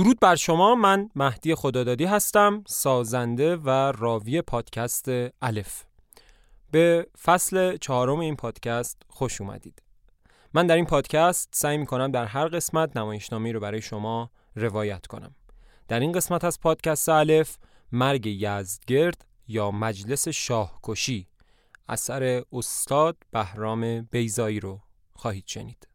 درود بر شما. من مهدی خدادادی هستم سازنده و راوی پادکست الف. به فصل چهارم این پادکست خوش اومدید. من در این پادکست سعی می کنم در هر قسمت نمایشنامه رو برای شما روایت کنم. در این قسمت از پادکست الف مرگ یزدگرد یا مجلس شاهکشی اثر استاد بهرام بیزایی رو خواهید شنید.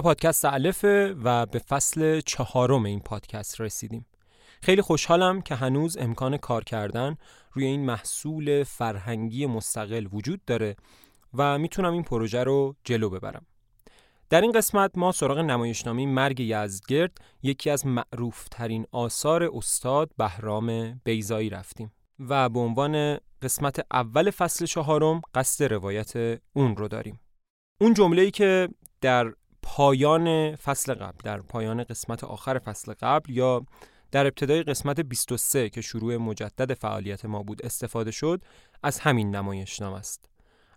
پادکست علفه و به فصل چهارم این پادکست رسیدیم. خیلی خوشحالم که هنوز امکان کار کردن روی این محصول فرهنگی مستقل وجود داره و می‌تونم این پروژه رو جلو ببرم. در این قسمت ما سراغ نمایشنامه مرگ یزدگرد یکی از معروف ترین آثار استاد بهرام بیزایی رفتیم و به عنوان قسمت اول فصل چهارم قصد روایت اون رو داریم. اون جمله ای که در پایان فصل قبل در پایان قسمت آخر فصل قبل یا در ابتدای قسمت 23 که شروع مجدد فعالیت ما بود استفاده شد از همین نمایشنام است.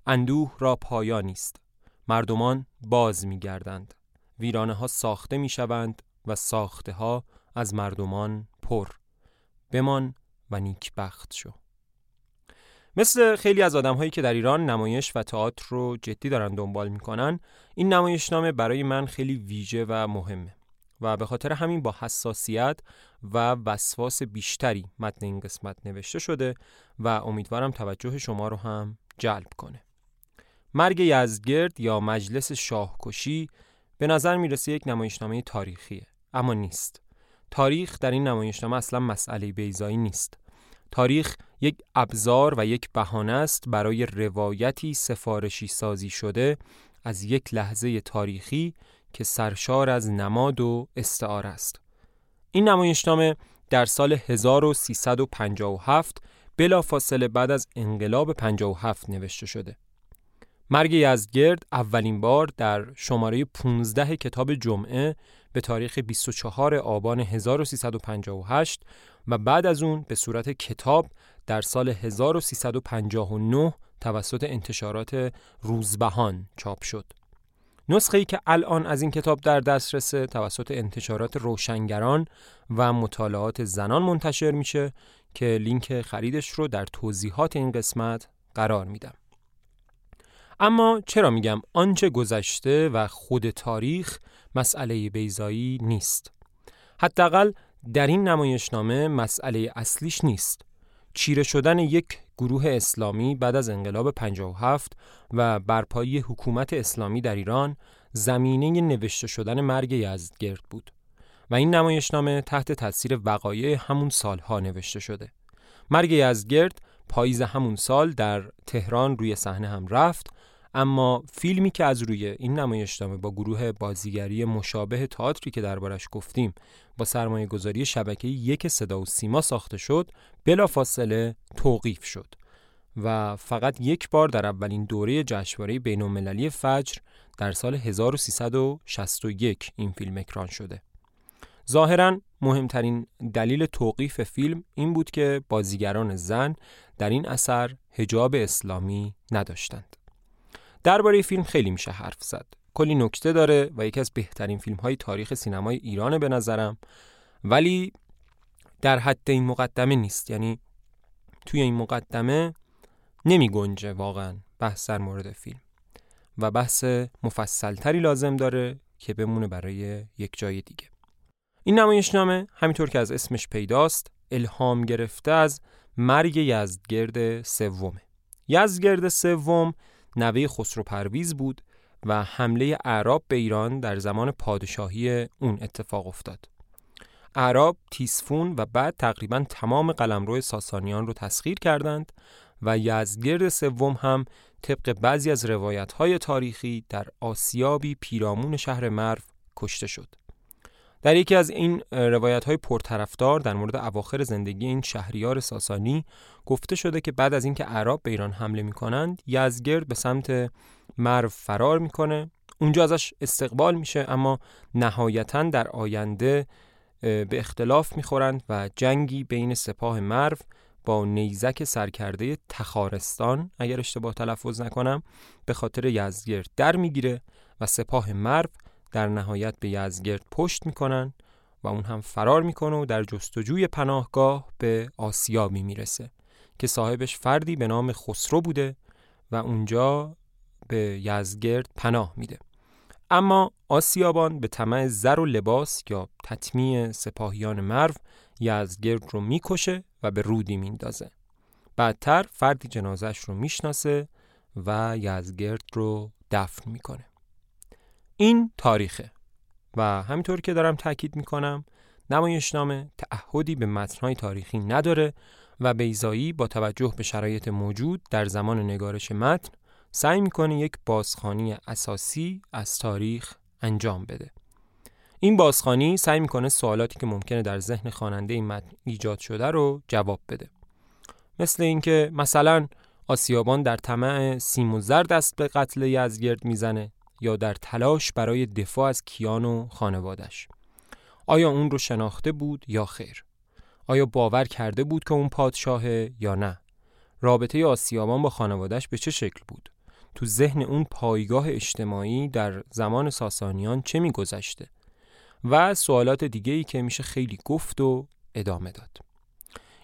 اندوه را پایانی است مردمان باز می گردند ویرانه ها ساخته می شوند و ساخته ها از مردمان پر. بمان و نیکبخت شو. مثل خیلی از آدم هایی که در ایران نمایش و تئاتر رو جدی دارن دنبال می‌کنن این نمایشنامه برای من خیلی ویژه و مهمه و به خاطر همین با حساسیت و وسواس بیشتری متن این قسمت نوشته شده و امیدوارم توجه شما رو هم جلب کنه. مرگ یزدگرد یا مجلس شاهکشی به نظر می‌رسه یک نمایشنامه تاریخیه اما نیست. تاریخ در این نمایشنامه اصلا مسئله بیزایی نیست. تاریخ یک ابزار و یک بهانه است برای روایتی سفارشی سازی شده از یک لحظه تاریخی که سرشار از نماد و استعار است. این نمایشنامه در سال 1357 بلافاصله بعد از انقلاب 57 نوشته شده. مرگ یزدگرد اولین بار در شماره 15 کتاب جمعه به تاریخ 24 آبان 1358 و بعد از اون به صورت کتاب در سال 1359 توسط انتشارات روزبهان چاپ شد. نسخه ای که الان از این کتاب در دسترس توسط انتشارات روشنگران و مطالعات زنان منتشر میشه که لینک خریدش رو در توضیحات این قسمت قرار میدم. اما چرا میگم آنچه گذشته و خود تاریخ مسئله بیزایی نیست؟ حداقل در این نمایشنامه مسئله اصلیش نیست. چیره شدن یک گروه اسلامی بعد از انقلاب 57 و برپایی حکومت اسلامی در ایران زمینه نوشته شدن مرگ یزدگرد بود و این نمایشنامه تحت تاثیر وقایع همون سالها نوشته شده. مرگ یزدگرد پاییز همون سال در تهران روی صحنه هم رفت اما فیلمی که از روی این نمایشنامه با گروه بازیگری مشابه تئاتری که دربارش گفتیم با سرمایه گذاری شبکه یک صدا و سیما ساخته شد بلافاصله توقیف شد و فقط یک بار در اولین دوره جشنواره بین‌المللی فجر در سال 1361 این فیلم اکران شده. ظاهرا مهمترین دلیل توقیف فیلم این بود که بازیگران زن در این اثر هجاب اسلامی نداشتند. درباره فیلم خیلی میشه حرف زد. کلی نکته داره و یکی از بهترین فیلم های تاریخ سینمای ایرانه به نظرم. ولی در حد این مقدمه نیست. یعنی توی این مقدمه نمی گنجه واقعا بحث در مورد فیلم. و بحث مفصلتری لازم داره که بمونه برای یک جای دیگه. این نمایشنامه همینطور که از اسمش پیداست الهام گرفته از مرگ یزدگرد سومه. یزدگرد سوم نوه خسرو پرویز بود و حمله اعراب به ایران در زمان پادشاهی اون اتفاق افتاد. اعراب تیسفون و بعد تقریبا تمام قلمرو ساسانیان رو تسخیر کردند و یزدگرد سوم هم طبق بعضی از روایت های تاریخی در آسیابی پیرامون شهر مرو کشته شد. در یکی از این روایت های پرطرفدار در مورد اواخر زندگی این شهریار ساسانی گفته شده که بعد از اینکه عرب به ایران حمله می کنند یزگرد به سمت مرو فرار می‌کنه. اونجا ازش استقبال میشه اما نهایتا در آینده به اختلاف می‌خورند و جنگی بین سپاه مرو با نیزک سرکرده تخارستان اگر اشتباه تلفظ نکنم به خاطر یزگرد در می‌گیره و سپاه مرو در نهایت به یزگرد پشت می‌کنن و اون هم فرار می‌کنه و در جستجوی پناهگاه به آسیابی می‌رسه که صاحبش فردی به نام خسرو بوده و اونجا به یزگرد پناه میده. اما آسیابان به طمع زر و لباس یا تطمیع سپاهیان مرو یزگرد رو می‌کشه و به رودی میندازه. بعدتر فردی جنازش رو می‌شناسه و یزگرد رو دفن می‌کنه. این تاریخه. و همینطور که دارم تاکید می‌کنم نمایشنامه تعهدی به متنهای تاریخی نداره و بیزایی با توجه به شرایط موجود در زمان نگارش متن سعی می‌کنه یک بازخانی اساسی از تاریخ انجام بده. این بازخانی سعی می‌کنه سوالاتی که ممکنه در ذهن خواننده این متن ایجاد شده رو جواب بده. مثل اینکه مثلا آسیابان در طمع سیم و زر دست به قتل یزگرد می‌زنه. یا در تلاش برای دفاع از کیان و خانوادش. آیا اون رو شناخته بود یا خیر؟ آیا باور کرده بود که اون پادشاهه یا نه؟ رابطه آسیابان با خانوادش به چه شکل بود؟ تو ذهن اون پایگاه اجتماعی در زمان ساسانیان چه میگذشته؟ و سوالات دیگه ای که میشه خیلی گفت و ادامه داد.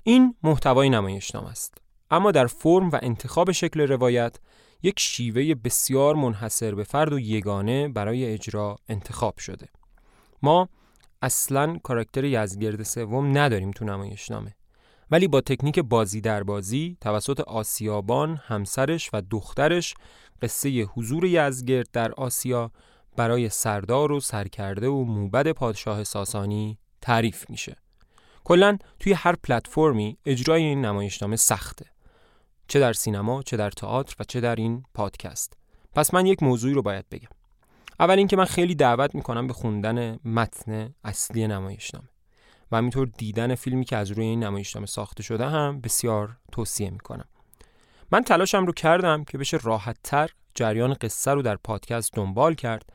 این محتوای نمایشنامه است. اما در فرم و انتخاب شکل روایت یک شیوه بسیار منحصر به فرد و یگانه برای اجرا انتخاب شده. ما اصلا کاراکتر یزگرد سوم نداریم تو نمایشنامه ولی با تکنیک بازی در بازی توسط آسیابان همسرش و دخترش قصه حضور یزگرد در آسیا برای سردار و سرکرده و موبد پادشاه ساسانی تعریف میشه. کلا توی هر پلتفرمی اجرای این نمایشنامه سخته. چه در سینما چه در تئاتر و چه در این پادکست. پس من یک موضوعی رو باید بگم. اول اینکه من خیلی دعوت می‌کنم به خوندن متن اصلی نمایشنامه. و همینطور دیدن فیلمی که از روی این نمایشنامه ساخته شده هم بسیار توصیه می‌کنم. من تلاشم رو کردم که بشه راحت تر جریان قصه رو در پادکست دنبال کرد.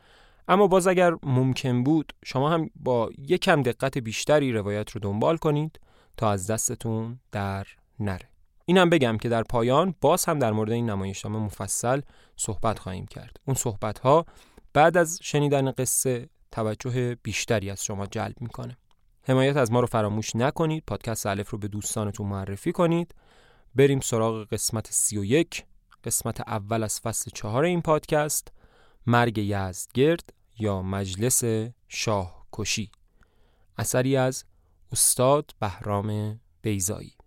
اما باز اگر ممکن بود شما هم با یکم دقت بیشتری روایت رو دنبال کنید تا از دستتون در نره. اینم بگم که در پایان باز هم در مورد این نمایشنامه مفصل صحبت خواهیم کرد. اون صحبت ها بعد از شنیدن قصه توجه بیشتری از شما جلب می‌کنه. حمایت از ما رو فراموش نکنید. پادکست الف رو به دوستانتون معرفی کنید. بریم سراغ قسمت 31 قسمت اول از فصل چهار این پادکست. مرگ یزدگرد یا مجلس شاه کشی اثری از استاد بهرام بیزایی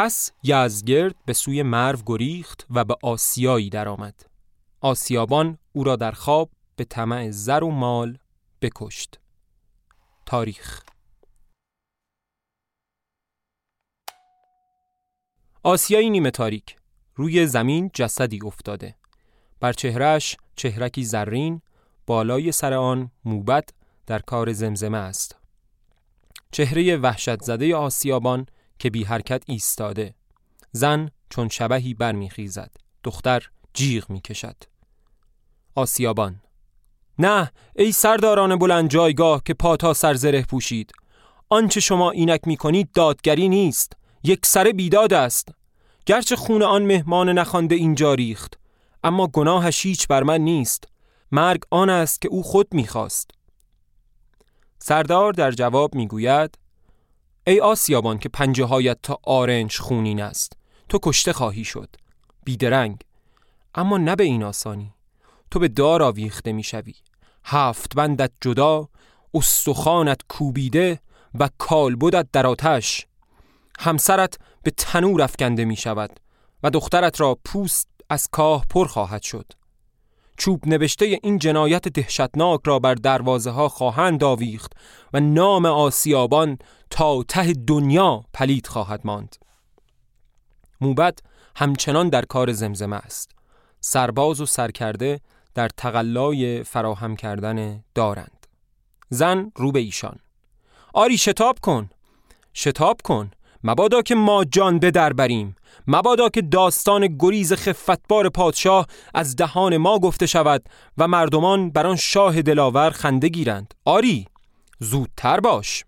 پس یزگرد به سوی مرو گریخت و به آسیایی درآمد. آسیابان او را در خواب به طمع زر و مال بکشت. تاریخ آسیایی نیمه تاریک روی زمین جسدی افتاده بر چهرهش چهرکی زرین بالای سر آن موبت در کار زمزمه است چهره وحشت زده آسیابان که بی حرکت ایستاده. زن چون شبهی برمیخیزد. دختر جیغ می‌کشد. آسیابان. نه ای سرداران بلند جایگاه که پا تا سر زره پوشید. آنچه شما اینک می کنید دادگری نیست. یک سر بیداد است. گرچه خون آن مهمان نخوانده اینجا ریخت اما گناهش هیچ بر من نیست. مرگ آن است که او خود می‌خواست. سردار در جواب می‌گوید ای آسیابان که پنجه هایت تا آرنج خونین است تو کشته خواهی شد بیدرنگ. اما نه به این آسانی تو به دار آویخته می‌شوی هفت بندت جدا استخانت کوبیده و کالبدت در آتش. همسرت به تنور افکنده می شود و دخترت را پوست از کاه پر خواهد شد. چوب نوشته این جنایت دهشتناک را بر دروازه ها خواهند آویخت و نام آسیابان تا ته دنیا پلید خواهد ماند. موبت همچنان در کار زمزمه است. سرباز و سرکرده در تقلای فراهم کردن دارند. زن رو به ایشان. آری شتاب کن. شتاب کن. مبادا که ما جان به در بریم. مبادا که داستان گریز خفتبار پادشاه از دهان ما گفته شود و مردمان بر آن شاه دلاور خنده گیرند. آری زودتر باش.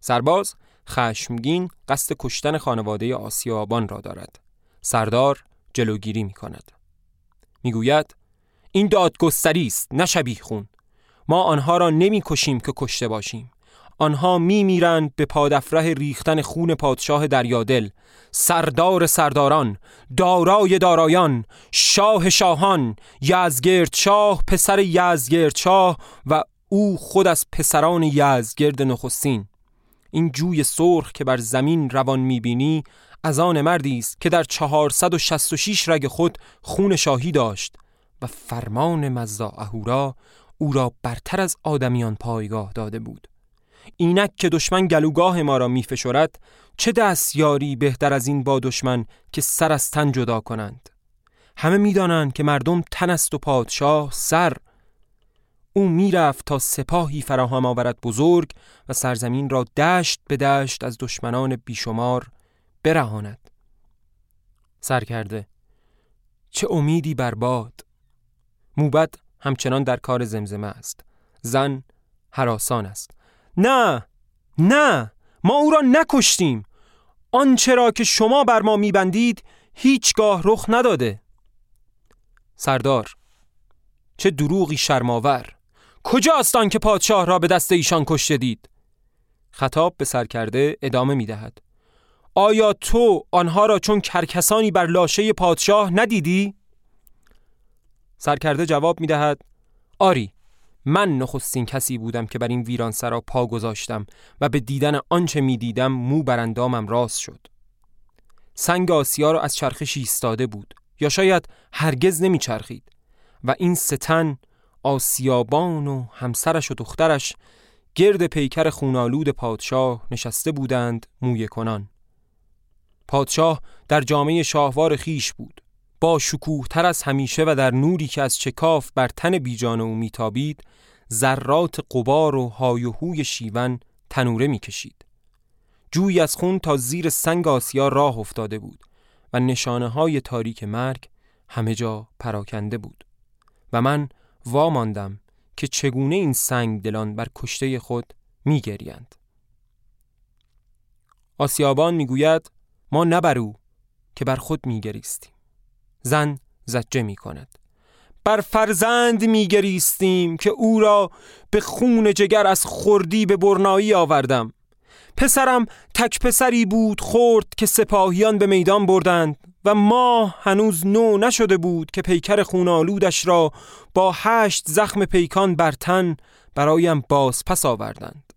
سرباز خشمگین قصد کشتن خانواده آسیابان را دارد. سردار جلوگیری می کند می گوید این دادگستری است نه خون. ما آنها را نمی کشیم که کشته باشیم. آنها می میرند به پادفره ریختن خون پادشاه دریادل. سردار سرداران دارای دارایان شاه شاهان یزگرد شاه پسر یزگرد شاه و او خود از پسران یزگرد نخستین. این جوی سرخ که بر زمین روان می‌بینی از آن مردی است که در 466 رگ خود خون شاهی داشت و فرمان مزدا اهورا او را برتر از آدمیان پایگاه داده بود. اینک که دشمن گلوگاه ما را میفشرد چه دستیاری بهتر از این با دشمن که سر از تن جدا کنند؟ همه می‌دانند که مردم تن است و پادشاه سر. او می‌رفت تا سپاهی فراهم آورد بزرگ و سرزمین را دشت به دشت از دشمنان بیشمار برهاند. سر کرده. چه امیدی بر باد! موبد همچنان در کار زمزمه است. زن حراسان است. نه نه ما او را نکشتیم. آنچه را که شما بر ما میبندید هیچگاه رخ نداده. سردار چه دروغی شرماور کجاست آن که پادشاه را به دست ایشان کشته دید؟ خطاب به سرکرده ادامه می‌دهد. آیا تو آنها را چون کرکسانی بر لاشه پادشاه ندیدی؟ سرکرده جواب می‌دهد. آری من نخستین کسی بودم که بر این ویران سرا پا گذاشتم و به دیدن آنچه می دیدم مو برندامم راست شد. سنگ آسیا را از چرخش ایستاده بود یا شاید هرگز نمی چرخید و این ستن آسیابان و همسرش و دخترش گرد پیکر خونالود پادشاه نشسته بودند موی کنان. پادشاه در جامعه شاهوار خیش بود. با شکوه تر از همیشه و در نوری که از چکاف بر تن بیجان او میتابید ذرات قبار و هایوهوی شیون تنوره می‌کشید. جوی از خون تا زیر سنگ آسیا راه افتاده بود و نشانه های تاریک مرگ همه جا پراکنده بود و من واماندم که چگونه این سنگ دلان بر کشته خود میگریند. آسیابان می‌گوید ما نبرو که بر خود میگریستیم. زن زجه می کند. بر فرزند میگریستیم که او را به خون جگر از خوردی به برنایی آوردم. پسرم تک پسری بود خورد که سپاهیان به میدان بردند و ما هنوز نو نشده بود که پیکر خونالودش را با هشت زخم پیکان بر تن برایم باز پس آوردند.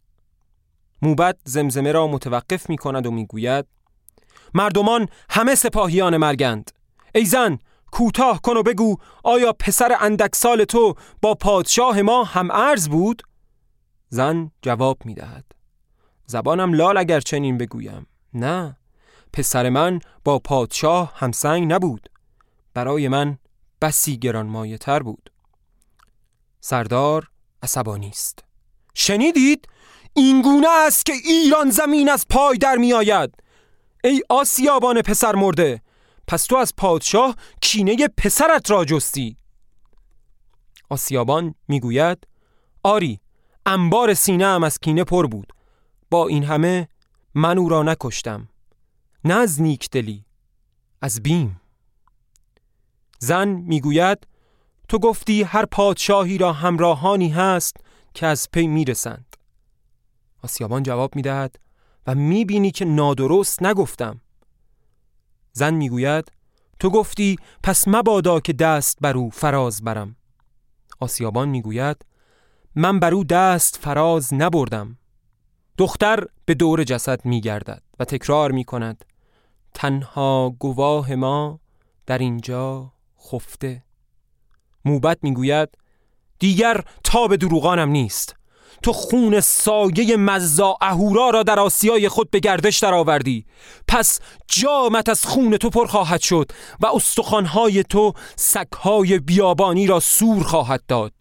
موبت زمزمه را متوقف می کند و می‌گوید مردمان همه سپاهیان مرگند. ای زن کوتاه کن و بگو آیا پسر اندکسال تو با پادشاه ما هم ارز بود؟ زن جواب می دهد زبانم لال اگر چنین بگویم. نه پسر من با پادشاه همسنگ نبود. برای من بسی گران تر بود. سردار عصبانی است. شنیدید؟ اینگونه است که ایران زمین از پای در می آید ای آسیابان پسر مرده پس تو از پادشاه کینه پسرت را جستی. آسیابان می‌گوید آری انبار سینه هم از کینه پر بود. با این همه من او را نکشتم. نه از نیک دلی از بیم. زن می‌گوید تو گفتی هر پادشاهی را همراهانی هست که از پی می‌رسند. آسیابان جواب می‌دهد و می‌بینی که نادرست نگفتم. زن می‌گوید تو گفتی پس مبادا که دست بر او فراز برم. آسیابان می‌گوید من بر او دست فراز نبردم. دختر به دور جسد میگردد و تکرار می‌کند تنها گواه ما در اینجا خفته. موبت می‌گوید دیگر تا به دروغانم نیست. تو خون سایه مزا اهورا را در آسیای خود به گردش درآوردی. پس جامت از خون تو پر خواهد شد و استخوانهای تو سگهای بیابانی را سور خواهد داد.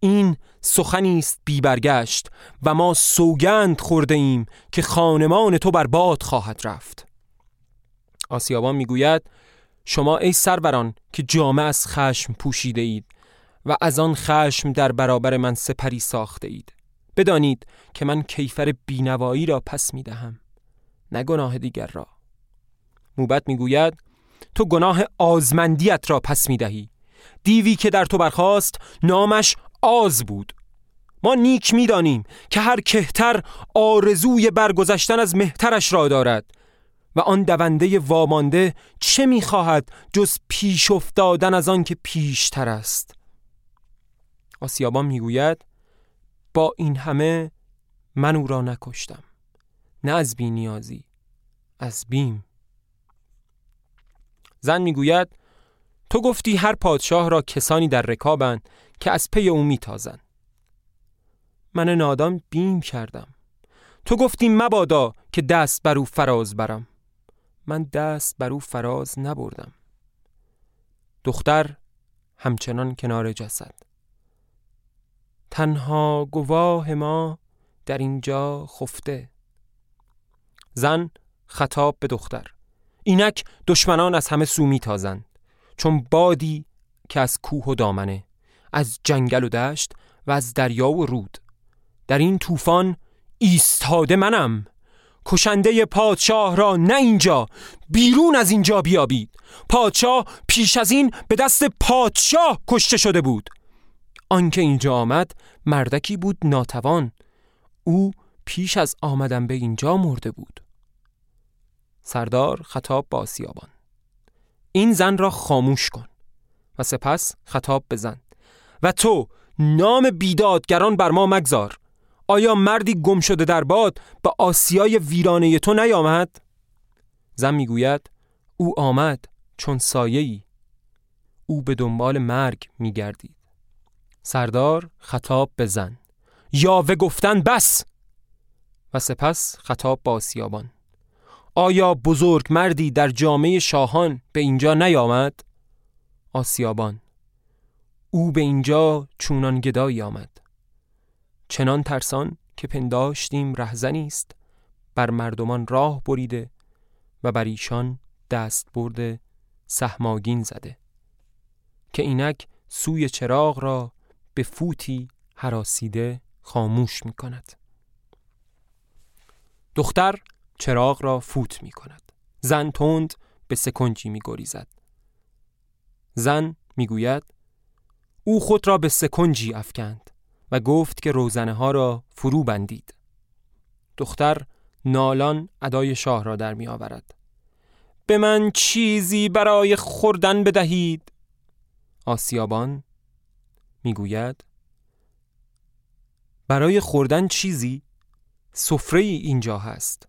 این سخنی است بی برگشت و ما سوگند خورده ایم که خانمان تو بر باد خواهد رفت. آسیابان می‌گوید شما ای سروران که جامه از خشم پوشیده اید و از آن خشم در برابر من سپری ساخته اید. بدانید که من کیفر بینوایی را پس می دهم نه گناه دیگر را. موبت می‌گوید تو گناه آزمندیت را پس می دهی دیوی که در تو برخواست نامش آز بود. ما نیک می‌دانیم که هر کهتر آرزوی برگذشتن از مهترش را دارد و آن دونده وامانده چه می‌خواهد جز پیش افتادن از آن که پیشتر است؟ آسیابان می‌گوید با این همه من او را نکشتم نه از بی نیازی از بیم. زن می‌گوید تو گفتی هر پادشاه را کسانی در رکابند که از پی او میتازند. من نادان بیم کردم. تو گفتی مبادا که دست بر او فراز برم. من دست بر او فراز نبردم. دختر همچنان کنار جسد. تنها گواه ما در اینجا خفته. زن خطاب به دختر. اینک دشمنان از همه سو میتازند. چون بادی که از کوه و دامنه از جنگل و دشت و از دریا و رود. در این طوفان ایستاده منم. کشنده پادشاه را نه اینجا بیرون از اینجا بیابید. پادشاه پیش از این به دست پادشاه کشته شده بود. آنکه اینجا آمد مردکی بود ناتوان. او پیش از آمدن به اینجا مرده بود. سردار خطاب با سیابان. این زن را خاموش کن و سپس خطاب بزن. و تو نام بیدادگران بر ما مگذار. آیا مردی گم شده در باد به آسیای ویرانه تو نیامد؟ زن می‌گوید او آمد چون سایه‌ای. او به دنبال مرگ میگردید. سردار خطاب به زن. یاوه گفتن بس! و سپس خطاب با آسیابان. آیا بزرگ مردی در جامعه شاهان به اینجا نیامد؟ آسیابان. او به اینجا چونان گدایی آمد. چنان ترسان که پنداشتیم رهزنی است. بر مردمان راه بریده و بر ایشان دست برده سهماگین زده. که اینک سوی چراغ را به فوتی حراسیده خاموش می کند دختر چراغ را فوت می کند زن تند به سکنجی می گریزد زن می گوید او خود را به سکنجی افکند و گفت که روزنه ها را فرو بندید. دختر نالان ادای شاه را در می آورد به من چیزی برای خوردن بدهید؟ آسیابان می‌گوید؟ برای خوردن چیزی سفره اینجا هست.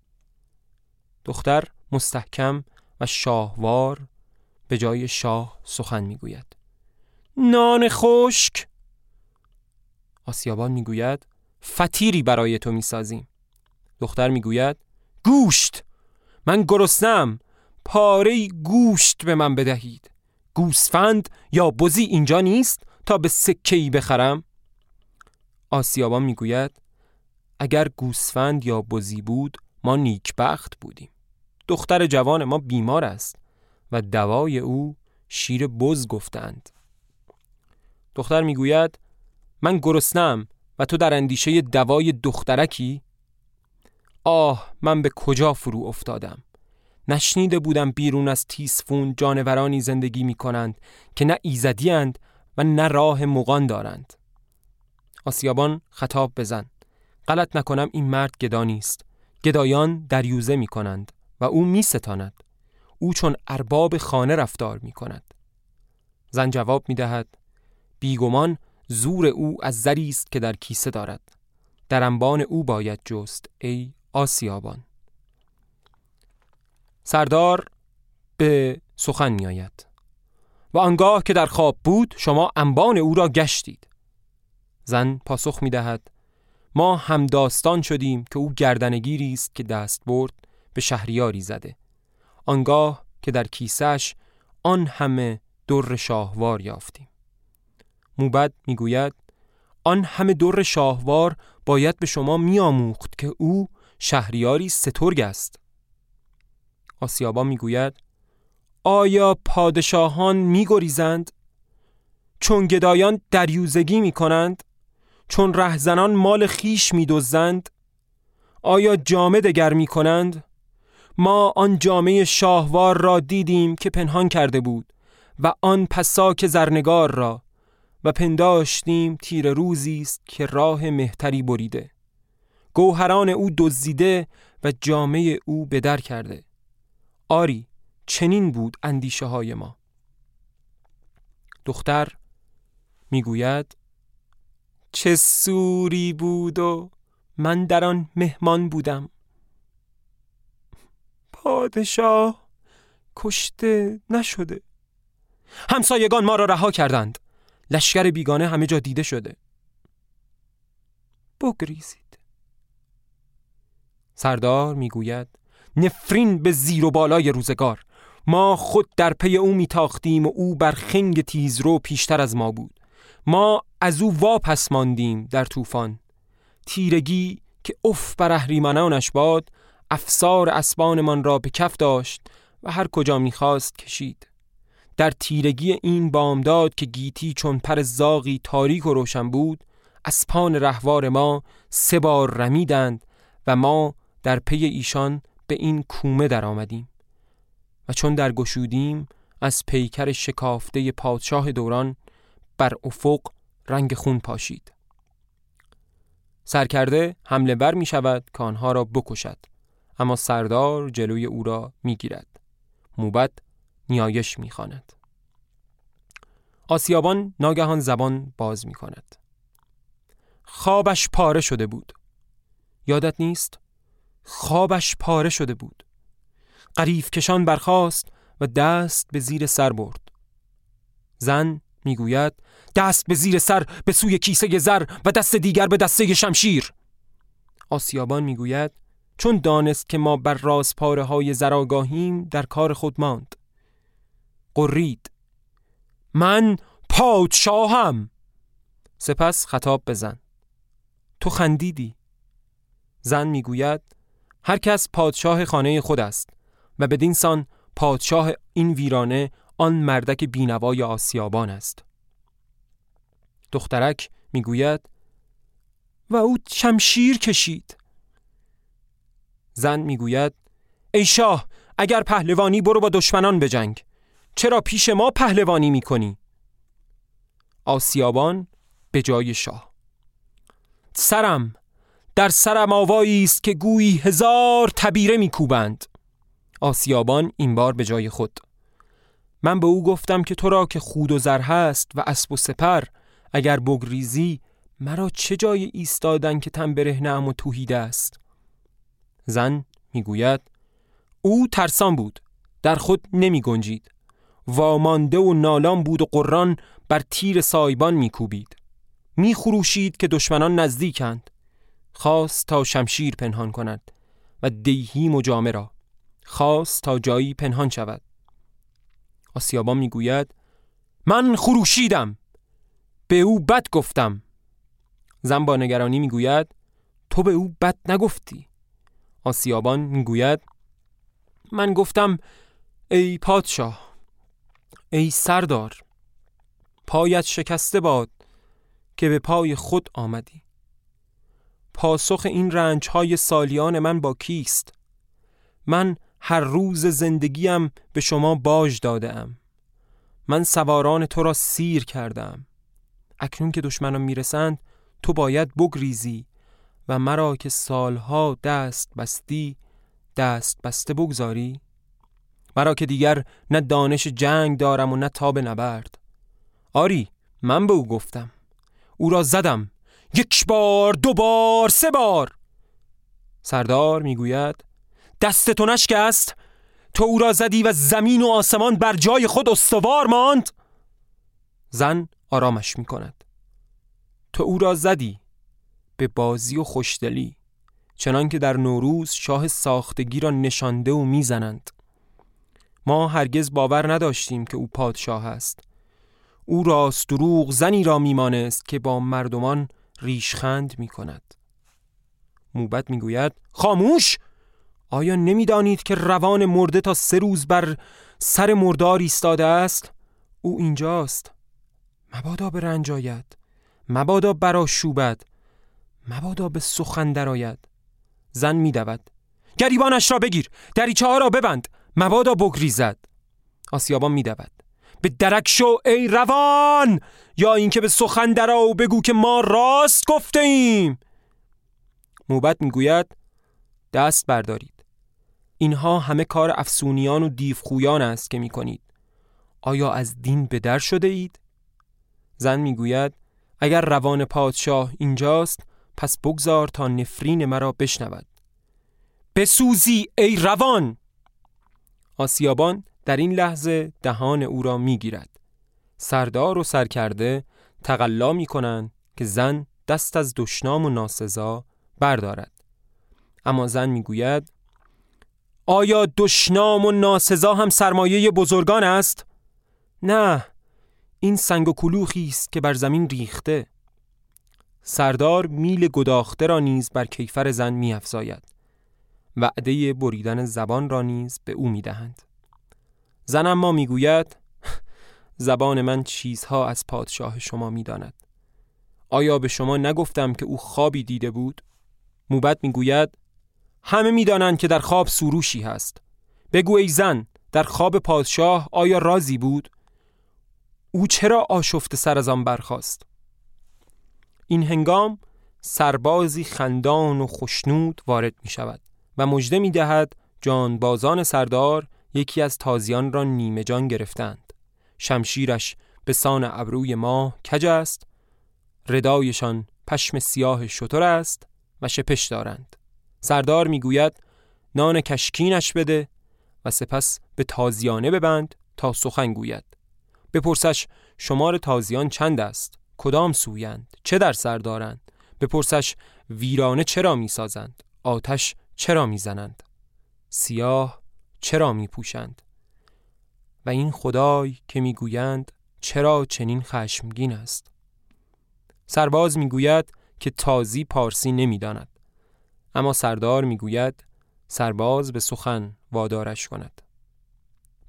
دختر مستحکم و شاهوار به جای شاه سخن می‌گوید. نان خشک! آسیابان می‌گوید فتیری برای تو می‌سازیم. دختر می‌گوید گوشت! من گرسنم. پاره گوشت به من بدهید. گوسفند یا بزی اینجا نیست؟ تا به سکهی بخرم؟ آسیابان می‌گوید اگر گوسفند یا بزی بود ما نیکبخت بودیم. دختر جوان ما بیمار است و دوای او شیر بز گفتند. دختر می‌گوید من گرسنم و تو در اندیشه دوای دخترکی؟ آه من به کجا فرو افتادم؟ نشنیده بودم بیرون از تیسفون جانورانی زندگی می کنند که نه ایزدی و نه راه مقان دارند. آسیابان خطاب بزن غلط نکنم این مرد گدا نیست. گدایان دریوزه می کنند و او می ستاند. او چون ارباب خانه رفتار می کند. زن جواب می دهد بیگمان زور او از زری است که در کیسه دارد. در انبان او باید جست ای آسیابان. سردار به سخن می آید. و آنگاه که در خواب بود شما انبان او را گشتید. زن پاسخ می دهد ما هم داستان شدیم که او گردنگیری است که دست برد به شهریاری زده. آنگاه که در کیسش آن همه در شاهوار یافتیم. موبد می‌گوید آن همه در شاهوار باید به شما میآموخت که او شهریاری سترگ است. آسیابا می‌گوید آیا پادشاهان میگریزند؟ چون گدایان دریوزگی می کنند چون رهزنان مال خیش میدزدند؟ آیا جامه دگر می کنند ما آن جامعه شاهوار را دیدیم که پنهان کرده بود و آن پساک زرنگار را و پنداشتیم تیر روزی است که راه مهتری بریده. گوهران او دزدیده و جامعه او بدر کرده. آری چنین بود اندیشه های ما. دختر می‌گوید چه سوری بود و من در آن مهمان بودم. پادشاه کشته نشده. همسایگان ما را رها کردند. لشکر بیگانه همه جا دیده شده. بگریزید. سردار می‌گوید نفرین به زیر و بالای روزگار. ما خود در پی او میتاختیم و او بر خنگ تیزرو پیشتر از ما بود. ما از او واپس ماندیم در طوفان. تیرگی که اف بر اهریمنانش باد افسار اسبانمان را به کف داشت و هر کجا می‌خواست کشید. در تیرگی این بامداد که گیتی چون پر زاغی تاریک و روشن بود اسپان رهوار ما سه بار رمیدند و ما در پی ایشان به این کومه در آمدیم و چون در گشودیم از پیکر شکافته پادشاه دوران بر افق رنگ خون پاشید. سرکرده حمله بر می شود که آنها را بکشد اما سردار جلوی او را می گیرد موبت نیایش می خاند. آسیابان ناگهان زبان باز می کند خوابش پاره شده بود. یادت نیست؟ خوابش پاره شده بود. قریف کشان برخاست و دست به زیر سر برد. زن می‌گوید دست به زیر سر به سوی کیسه زر و دست دیگر به دسته شمشیر. آسیابان می‌گوید چون دانست که ما بر راز پاره های زراگاهیم در کار خود ماند. قرید من پادشاهم. سپس خطاب بزن تو خندیدی؟ زن می‌گوید هر کس پادشاه خانه خود است. و بدین سان پادشاه این ویرانه آن مردک بینوای آسیابان است. دخترک می‌گوید و او شمشیر کشید. زن می‌گوید ای شاه اگر پهلوانی برو با دشمنان بجنگ چرا پیش ما پهلوانی می‌کنی؟ آسیابان به جای شاه سرم در سرم آوایی است که گویی هزار تبیره میکوبند. آسیابان این بار به جای خود. من به او گفتم که تو را که خود و زر هست و اسب و سپر اگر بگریزی مرا چه جای ایستادن که تن برهنم و توهیده است؟ زن می‌گوید او ترسان بود در خود نمی گنجید وامانده و نالان بود و قران بر تیر سایبان میکوبید. میخروشید که دشمنان نزدیکند. خواست تا شمشیر پنهان کند و دیهی مجامه را. خواست تا جایی پنهان شود. آسیابان می‌گوید من خروشیدم. به او بد گفتم. زن با نگرانی می‌گوید تو به او بد نگفتی. آسیابان می‌گوید من گفتم ای پادشاه ای سردار پایت شکسته باد که به پای خود آمدی. پاسخ این رنج های سالیان من با کیست؟ من هر روز زندگیم به شما باج دادم من سواران تو را سیر کردم اکنون که دشمنان می‌رسند تو باید بگریزی و مرا که سالها دست بستی دست بسته بگذاری. مرا که دیگر نه دانش جنگ دارم و نه تاب نبرد. آری من به او گفتم. او را زدم. یک بار دو بار سه بار. سردار می‌گوید دست تو نشکست؟ تو او را زدی و زمین و آسمان بر جای خود استوار ماند؟ زن آرامش می کند. تو او را زدی به بازی و خوشدلی چنان که در نوروز شاه ساختگی را نشانده و می‌زنند ما هرگز باور نداشتیم که او پادشاه است. او راست دروغ زنی را میمانست که با مردمان ریشخند می کند. موبت می‌گوید خاموش! آیا نمی‌دانید که روان مرده تا سه روز بر سر مردار ایستاده است؟ او اینجاست. مبادا به رنج آید. مبادا برا شوبد مبادا به سخن درآید. زن میدود. گریبانش را بگیر. دریچه ها را ببند. مبادا بگریزد. آسیابان میدود. به درک شو ای روان! یا اینکه به سخن درا و بگو که ما راست گفته ایم موبت می‌گوید دست بردارید. اینها همه کار افسونیان و دیوخویان است که می‌کنید. آیا از دین به در شده اید؟ زن می‌گوید اگر روان پادشاه اینجاست پس بگذار تا نفرین مرا بشنود. بسوزی ای روان! آسیابان در این لحظه دهان او را می‌گیرد. سردار و سرکرده تقلا می کنند که زن دست از دشنام و ناسزا بردارد. اما زن می‌گوید آیا دشنام و ناسزا هم سرمایه بزرگان است؟ نه این سنگ و کلوخی است که بر زمین ریخته. سردار میل گداخته را نیز بر کیفر زن میافزاید. وعده بریدن زبان را نیز به او می‌دهند. زن اما می‌گوید زبان من چیزها از پادشاه شما می‌داند. آیا به شما نگفتم که او خوابی دیده بود؟ موبت می‌گوید همه می‌دانند که در خواب سروشی هست. بگو ای زن در خواب پادشاه آیا رازی بود؟ او چرا آشفته سر از آن برخاست؟ این هنگام سربازی خندان و خشنود وارد می شود و مژده می دهد جانبازان سردار یکی از تازیان را نیمه جان گرفتند. شمشیرش به سان ابروی ماه کج است؟ ردایشان پشم سیاه شطور است و شپش دارند. سردار می‌گوید نان کشکینش بده و سپس به تازیانه ببند تا سخن گوید. بپرسش شمار تازیان چند است؟ کدام سویند؟ چه در سر دارند؟ بپرسش ویرانه چرا می‌سازند؟ آتش چرا می‌زنند؟ سیاه چرا میپوشند؟ و این خدای که می‌گویند چرا چنین خشمگین است؟ سرباز می‌گوید که تازی پارسی نمی‌داند. اما سردار می‌گوید سرباز به سخن وادارش کند.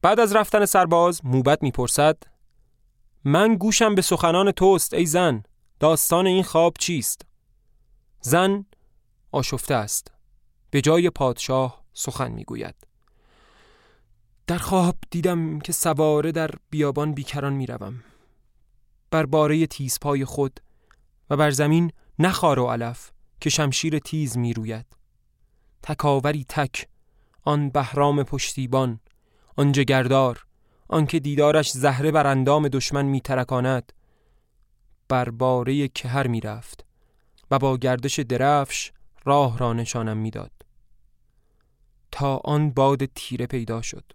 بعد از رفتن سرباز موبت می‌پرسد من گوشم به سخنان توست ای زن داستان این خواب چیست؟ زن آشفته است به جای پادشاه سخن می‌گوید. در خواب دیدم که سواره در بیابان بیکران می‌روم. بر باره تیزپای خود و بر زمین نخار و علف. که شمشیر تیز می روید. تکاوری تک آن بهرام پشتیبان آن جگردار آنکه دیدارش زهره بر اندام دشمن می ترکاند. بر باره کهر می رفت و با گردش درفش راه را نشانم می‌داد. تا آن باد تیره پیدا شد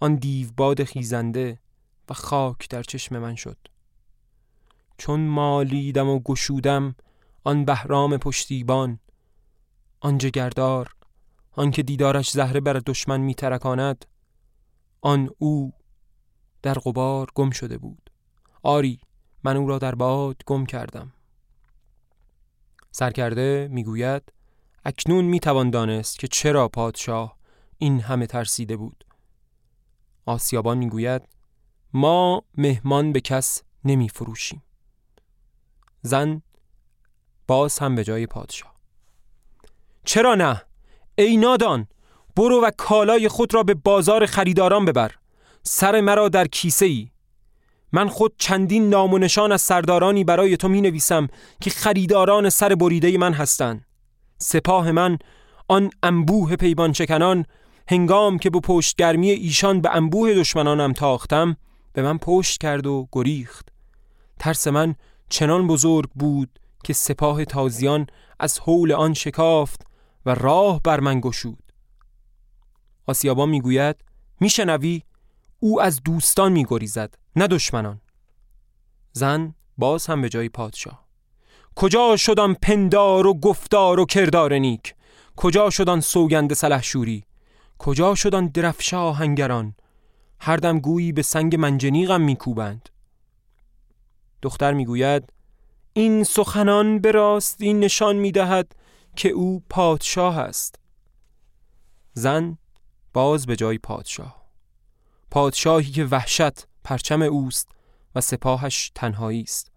آن دیو باد خیزنده و خاک در چشم من شد. چون مالیدم و گشودم آن بهرام پشتیبان آن جگردار آن که دیدارش زهره بر دشمن میترکاند آن او در غبار گم شده بود. آری من او را در باد گم کردم. سرکرده می‌گوید اکنون می‌توان دانست که چرا پادشاه این همه ترسیده بود. آسیابان می‌گوید ما مهمان به کس نمی فروشیم زن باز هم به جای پادشاه. چرا نه؟ ای نادان برو و کالای خود را به بازار خریداران ببر. سر مرا در کیسه ای من خود چندین نام و نشان از سردارانی برای تو می نویسم که خریداران سر بریده من هستند. سپاه من آن انبوه پیمان چکنان هنگام که به پشتگرمی ایشان به انبوه دشمنانم تاختم به من پشت کرد و گریخت. ترس من چنان بزرگ بود که سپاه تازیان از حول آن شکافت و راه بر من گشود. آسیابان می‌گوید میشنوی؟ او از دوستان میگریزد نه دشمنان. زن باز هم به جای پادشاه. کجا شدن پندار و گفتار و کردار نیک؟ کجا شدن سوگند سلحشوری؟ کجا شدن درفش آهنگران هر دم گویی به سنگ منجنیقم میکوبند. دختر می‌گوید این سخنان به راستی نشان می‌دهد که او پادشاه است. زن باز به جای پادشاه. پادشاهی که وحشت پرچم اوست و سپاهش تنهایی است.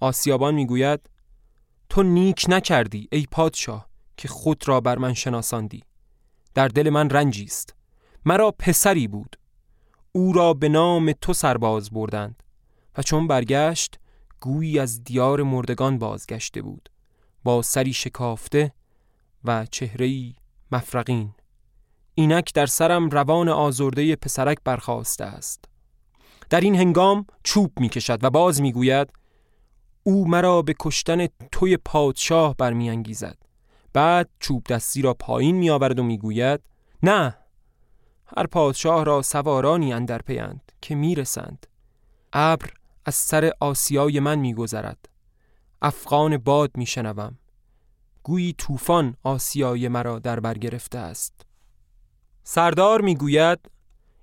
آسیابان می‌گوید تو نیک نکردی ای پادشاه که خود را بر من شناساندی. در دل من رنجی است. مرا پسری بود. او را به نام تو سرباز بردند و چون برگشت گویی از دیار مردگان بازگشته بود با سری شکافته و چهرهی مفرقین. اینک در سرم روان آزرده پسرک برخواسته است. در این هنگام چوب می کشد و باز می گوید او مرا به کشتن توی پادشاه برمیانگیزد. بعد چوب دستی را پایین می آورد و می گوید نه هر پادشاه را سوارانی اندر پیند که می‌رسند. ابر از سر آسیای من میگذرد. افغان باد میشنوم. گویی طوفان آسیای مرا در بر گرفته است. سردار می‌گوید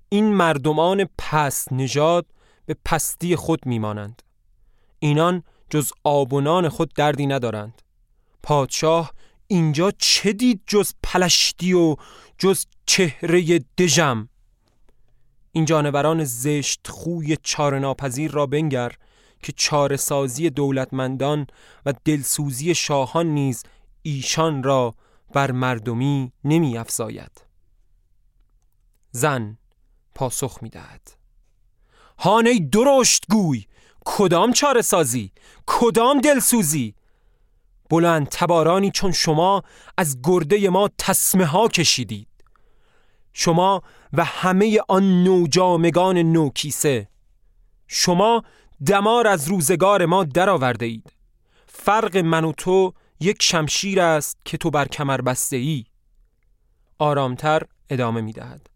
این مردمان پست نژاد به پستی خود میمانند. اینان جز آب و نان خود دردی ندارند. پادشاه اینجا چه دید جز پلشتی و جز چهره دژم؟ این جانوران زشت خوی چار ناپذیر را بنگر که چار سازی دولتمندان و دلسوزی شاهان نیز ایشان را بر مردمی نمی افزاید. زن پاسخ می دهد هانه درشت گوی کدام چاره سازی کدام دلسوزی؟ بلند تبارانی چون شما از گرده ما تسمه ها کشیدید. شما و همه آن نوجامگان نوکیسه. شما دمار از روزگار ما درآورده اید. فرق من و تو یک شمشیر است که تو بر کمر بسته ای آرامتر ادامه می دهد.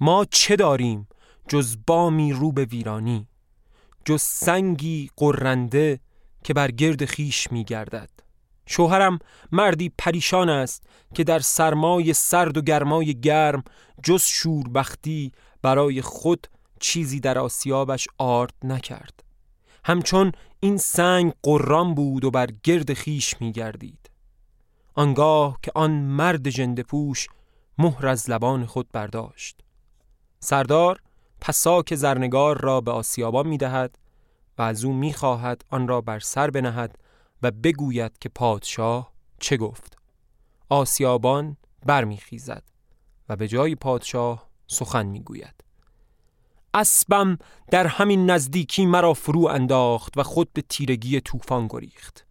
ما چه داریم جز بامی رو به ویرانی جز سنگی قرنده که بر گرد خیش می گردد شوهرم مردی پریشان است که در سرمای سرد و گرمای گرم جز شوربختی برای خود چیزی در آسیابش آرد نکرد. همچون این سنگ قرام بود و بر گرد خیش می گردید آنگاه که آن مرد جنده پوش مهر از لبان خود برداشت. سردار پساک زرنگار را به آسیابان می دهد و از او می خواهد آن را بر سر بنهد و بگوید که پادشاه چه گفت. آسیابان برمیخیزد و به جای پادشاه سخن می‌گوید. اسبم در همین نزدیکی مرا فرو انداخت و خود به تیرگی طوفان گریخت.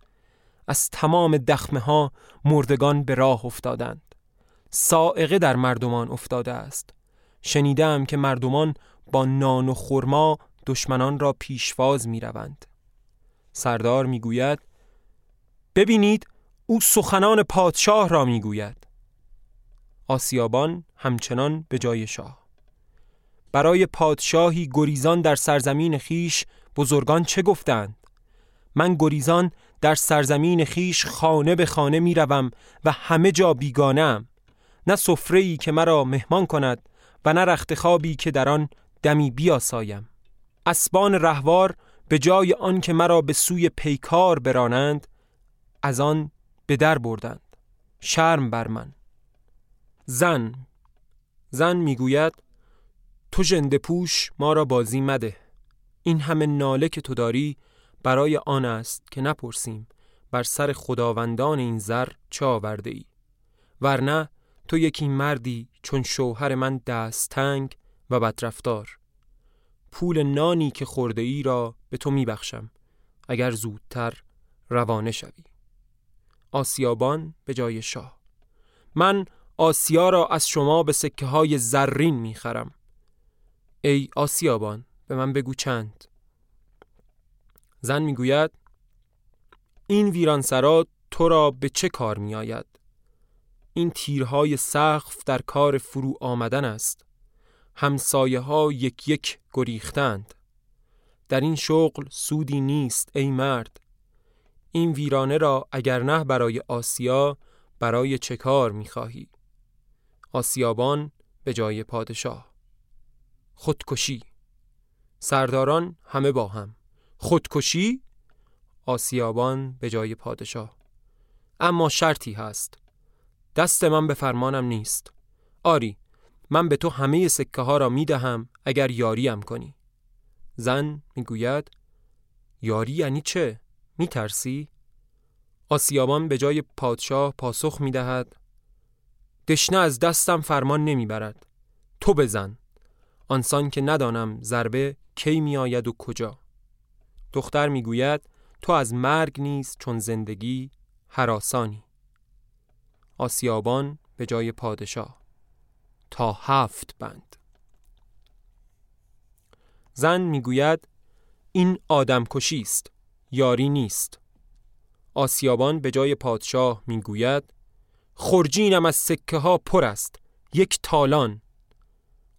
از تمام دخمه ها مردگان به راه افتادند. سائقه در مردمان افتاده است. شنیدم که مردمان با نان و خرما دشمنان را پیشواز می روند. سردار می گوید ببینید او سخنان پادشاه را می گوید. آسیابان همچنان به جای شاه برای پادشاهی گریزان در سرزمین خیش بزرگان چه گفتند؟ من گریزان در سرزمین خیش خانه به خانه می روم و همه جا بیگانم نه سفره که مرا مهمان کند و نه رخت خوابی که در آن دمی بیاسایم اسبان رهوار به جای آن که مرا به سوی پیکار برانند از آن به در بردند. شرم بر من. زن زن می‌گوید تو جنده پوش ما را بازی مده. این همه ناله که تو داری برای آن است که نپرسیم بر سر خداوندان این زر چه آورده ای. ورنه تو یکی مردی چون شوهر من دست تنگ و بدرفتار. پول نانی که خورده ای را به تو میبخشم اگر زودتر روانه شوی. آسیابان به جای شاه. من آسیا را از شما به سکه های زرین می‌خرم. ای آسیابان به من بگو چند. زن می‌گوید این ویرانسرا تو را به چه کار می آید؟ این تیرهای سقف در کار فرو آمدن است. همسایه ها یک یک گریختند. در این شغل سودی نیست ای مرد. این ویرانه را اگر نه برای آسیا برای چه کار می خواهی؟ آسیابان به جای پادشاه. خودکشی. سرداران همه با هم. خودکشی؟ آسیابان به جای پادشاه. اما شرطی هست. دست من به فرمانم نیست. آری من به تو همه سکه ها را می دهم اگر یاریم کنی. زن می‌گوید یاری یعنی چه؟ می ترسی؟ آسیابان به جای پادشاه پاسخ می دهد دشنه از دستم فرمان نمی برد تو بزن آنسان که ندانم ضربه کی می آید و کجا. دختر می گوید تو از مرگ نیست چون زندگی حراسانی آسیابان به جای پادشاه تا هفت بند. زن می‌گوید این آدم کشی است یاری نیست. آسیابان به جای پادشاه می‌گوید خرجینم از سکه ها پر است یک تالان.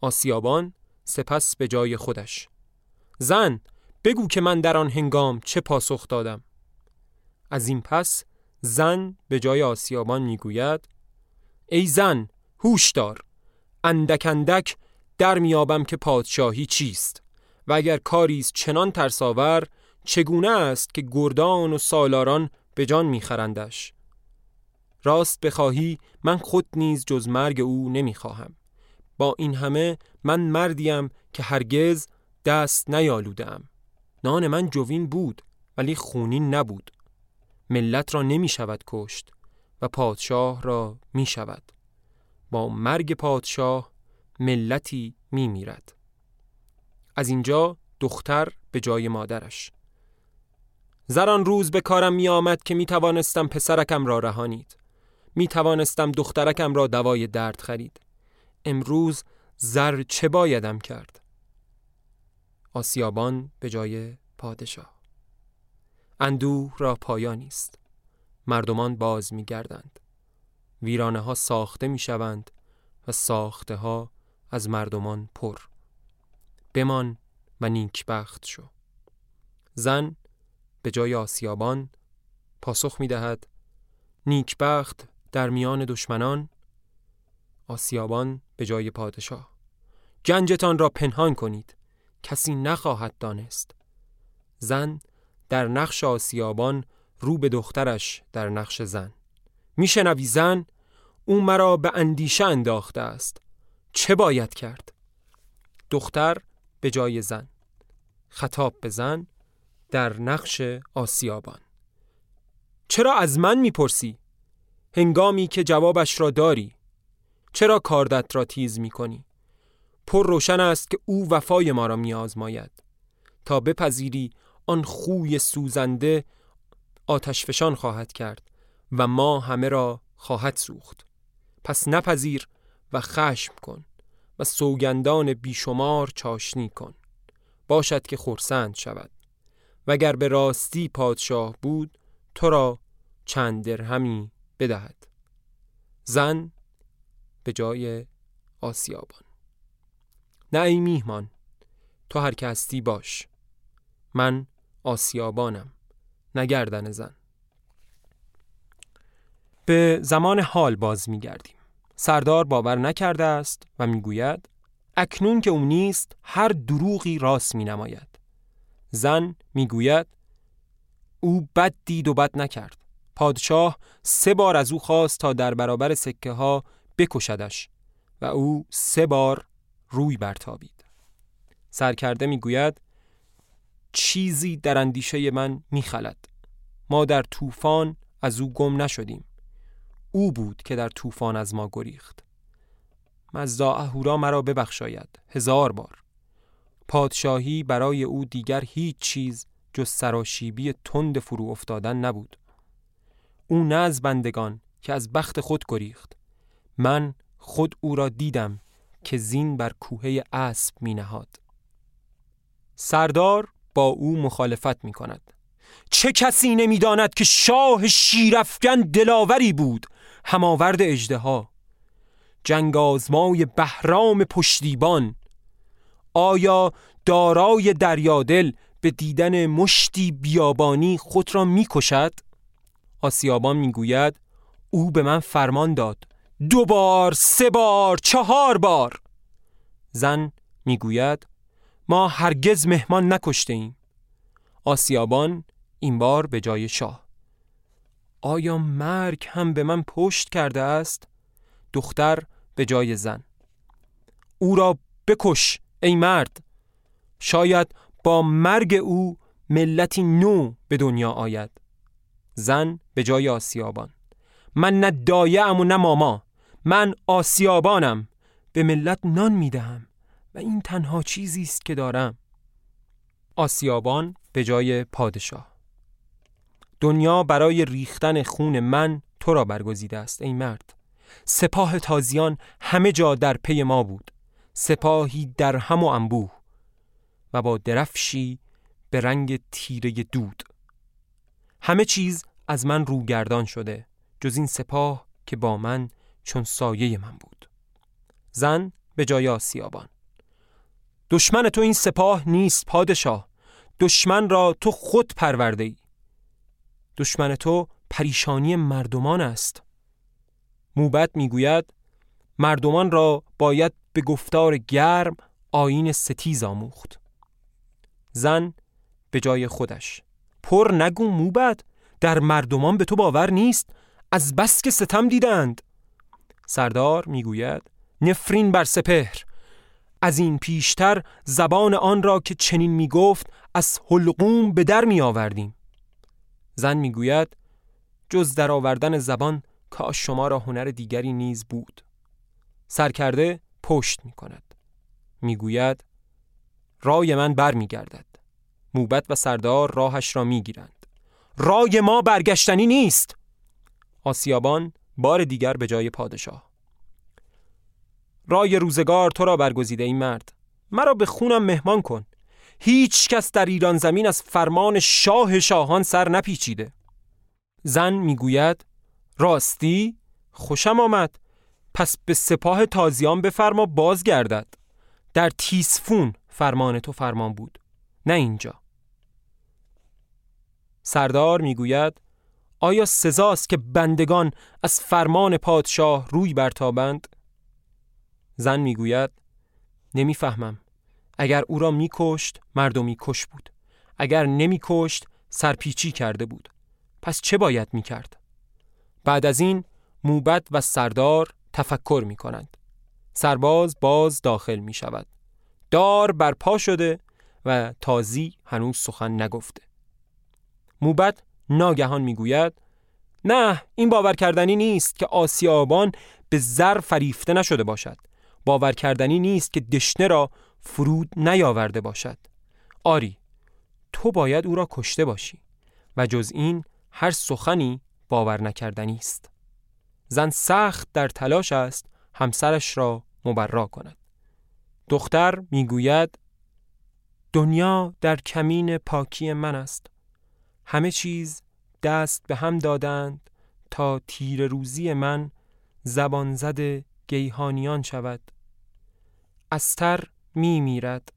آسیابان سپس به جای خودش. زن بگو که من در آن هنگام چه پاسخ دادم. از این پس زن به جای آسیابان می‌گوید ای زن هوش دار اندک اندک در میابم که پادشاهی چیست و اگر کاری چنان ترساور چگونه است که گردان و سالاران به جان میخرندش؟ راست بخواهی من خود نیز جز مرگ او نمی‌خواهم. با این همه من مردیم که هرگز دست نیالودم نان من جوین بود ولی خونین نبود. ملت را نمی شود کشت و پادشاه را می شود با مرگ پادشاه ملتی می میرد از اینجا دختر به جای مادرش. زران روز به کارم می آمد که می توانستم پسرکم را رهانید. می توانستم دخترکم را دوای درد خرید. امروز زر چه بایدم کرد؟ آسیابان به جای پادشاه. اندوه را پایانی است مردمان باز می گردند ویرانه ها ساخته می شوند و ساخته ها از مردمان پر. بمان و نیکبخت شو. زن به جای آسیابان پاسخ می دهد نیکبخت در میان دشمنان آسیابان به جای پادشاه. گنجتان را پنهان کنید کسی نخواهد دانست. زن در نقش آسیابان رو به دخترش در نقش زن. میشنوی زن؟ او مرا به اندیشه انداخته است. چه باید کرد؟ دختر به جای زن. خطاب به زن در نقش آسیابان. چرا از من می‌پرسی؟ هنگامی که جوابش را داری چرا کاردت را تیز می‌کنی؟ پر روشن است که او وفای ما را میآزماید. تا بپذیری آن خوی سوزنده آتشفشان خواهد کرد و ما همه را خواهد سوخت. پس نپذیر و خشم کن و سوگندان بیشمار چاشنی کن. باشد که خورسند شود. وگر به راستی پادشاه بود تو را چند درهمی بدهد. زن به جای آسیابان. نه ای میهمان تو هر که باش. من آسیابانم نگردن زن. به زمان حال باز میگردیم سردار باور نکرده است و می‌گوید اکنون که او نیست هر دروغی راست می نماید. زن می‌گوید او بد دید و بد نکرد. پادشاه سه بار از او خواست تا در برابر سکه ها بکشدش و او سه بار روی برتابید. سرکرده می‌گوید چیزی در اندیشه من میخلد. ما در طوفان از او گم نشدیم. او بود که در طوفان از ما گریخت. مزدا اهورا مرا ببخشاید. هزار بار. پادشاهی برای او دیگر هیچ چیز جز سراشیبی تند فرو افتادن نبود. او نه از بندگان که از بخت خود گریخت. من خود او را دیدم که زین بر کوهه اسب می نهاد. سردار با او مخالفت می کند چه کسی نمی‌داند که شاه شیرفگن دلاوری بود هماورد اجده ها جنگ آزمای بهرام پشتیبان آیا دارای دریادل به دیدن مشتی بیابانی خود را می‌کشد؟ آسیابان می‌گوید او به من فرمان داد. دو بار سه بار چهار بار. زن می‌گوید ما هرگز مهمان نکشته ایم آسیابان این بار به جای شاه. آیا مرگ هم به من پشت کرده است؟ دختر به جای زن. او را بکش. ای مرد شاید با مرگ او ملتی نو به دنیا آید. زن به جای آسیابان. من نه دایعم و نه ماما. من آسیابانم. به ملت نان می‌دهم و این تنها چیزی است که دارم. آسیابان به جای پادشاه. دنیا برای ریختن خون من تو را برگزیده است ای مرد. سپاه تازیان همه جا در پی ما بود. سپاهی در هم و انبوه و با درفشی به رنگ تیره دود. همه چیز از من روگردان شده جز این سپاه که با من چون سایه من بود. زن به جای آسیابان. دشمن تو این سپاه نیست پادشاه. دشمن را تو خود پرورده ای دشمن تو پریشانی مردمان است. موبت می‌گوید مردمان را باید به گفتار گرم آین ستیز آموخت. زن به جای خودش. پر نگو موبت در مردمان به تو باور نیست از بس که ستم دیدند. سردار می‌گوید نفرین بر سپهر. از این پیشتر زبان آن را که چنین می‌گفت از حلقوم به در می آوردیم زن می‌گوید جز در آوردن زبان کاش شما را هنر دیگری نیز بود. سرکرده پشت می کند می‌گوید رای من بر می گردد موبت و سردار راهش را می گیرند رای ما برگشتنی نیست. آسیابان بار دیگر به جای پادشاه. رای روزگار تو را برگزیده این مرد. مرا به خونم مهمان کن. هیچ کس در ایران زمین از فرمان شاه شاهان سر نپیچیده. زن می‌گوید راستی خوشم آمد. پس به سپاه تازیان بفرما بازگردد. در تیسفون فرمان تو فرمان بود. نه اینجا. سردار می‌گوید آیا سزاست که بندگان از فرمان پادشاه روی برتابند؟ زن می‌گوید نمی‌فهمم. اگر او را میکشت مردمی کش بود. اگر نمیکشت سرپیچی کرده بود. پس چه باید می‌کرد؟ بعد از این موبت و سردار تفکر می کنند. سرباز باز داخل می شود. دار برپا شده و تازی هنوز سخن نگفته. موبت ناگهان می‌گوید نه این باور کردنی نیست که آسیابان به زر فریفته نشده باشد باور کردنی نیست که دشنه را فرود نیاورده باشد آری تو باید او را کشته باشی و جز این هر سخنی باور نکردنی است زن سخت در تلاش است همسرش را مبرا کند. دختر می‌گوید دنیا در کمین پاکی من است. همه چیز دست به هم دادند تا تیر روزی من زبان زد گیهانیان شود. استر می میرد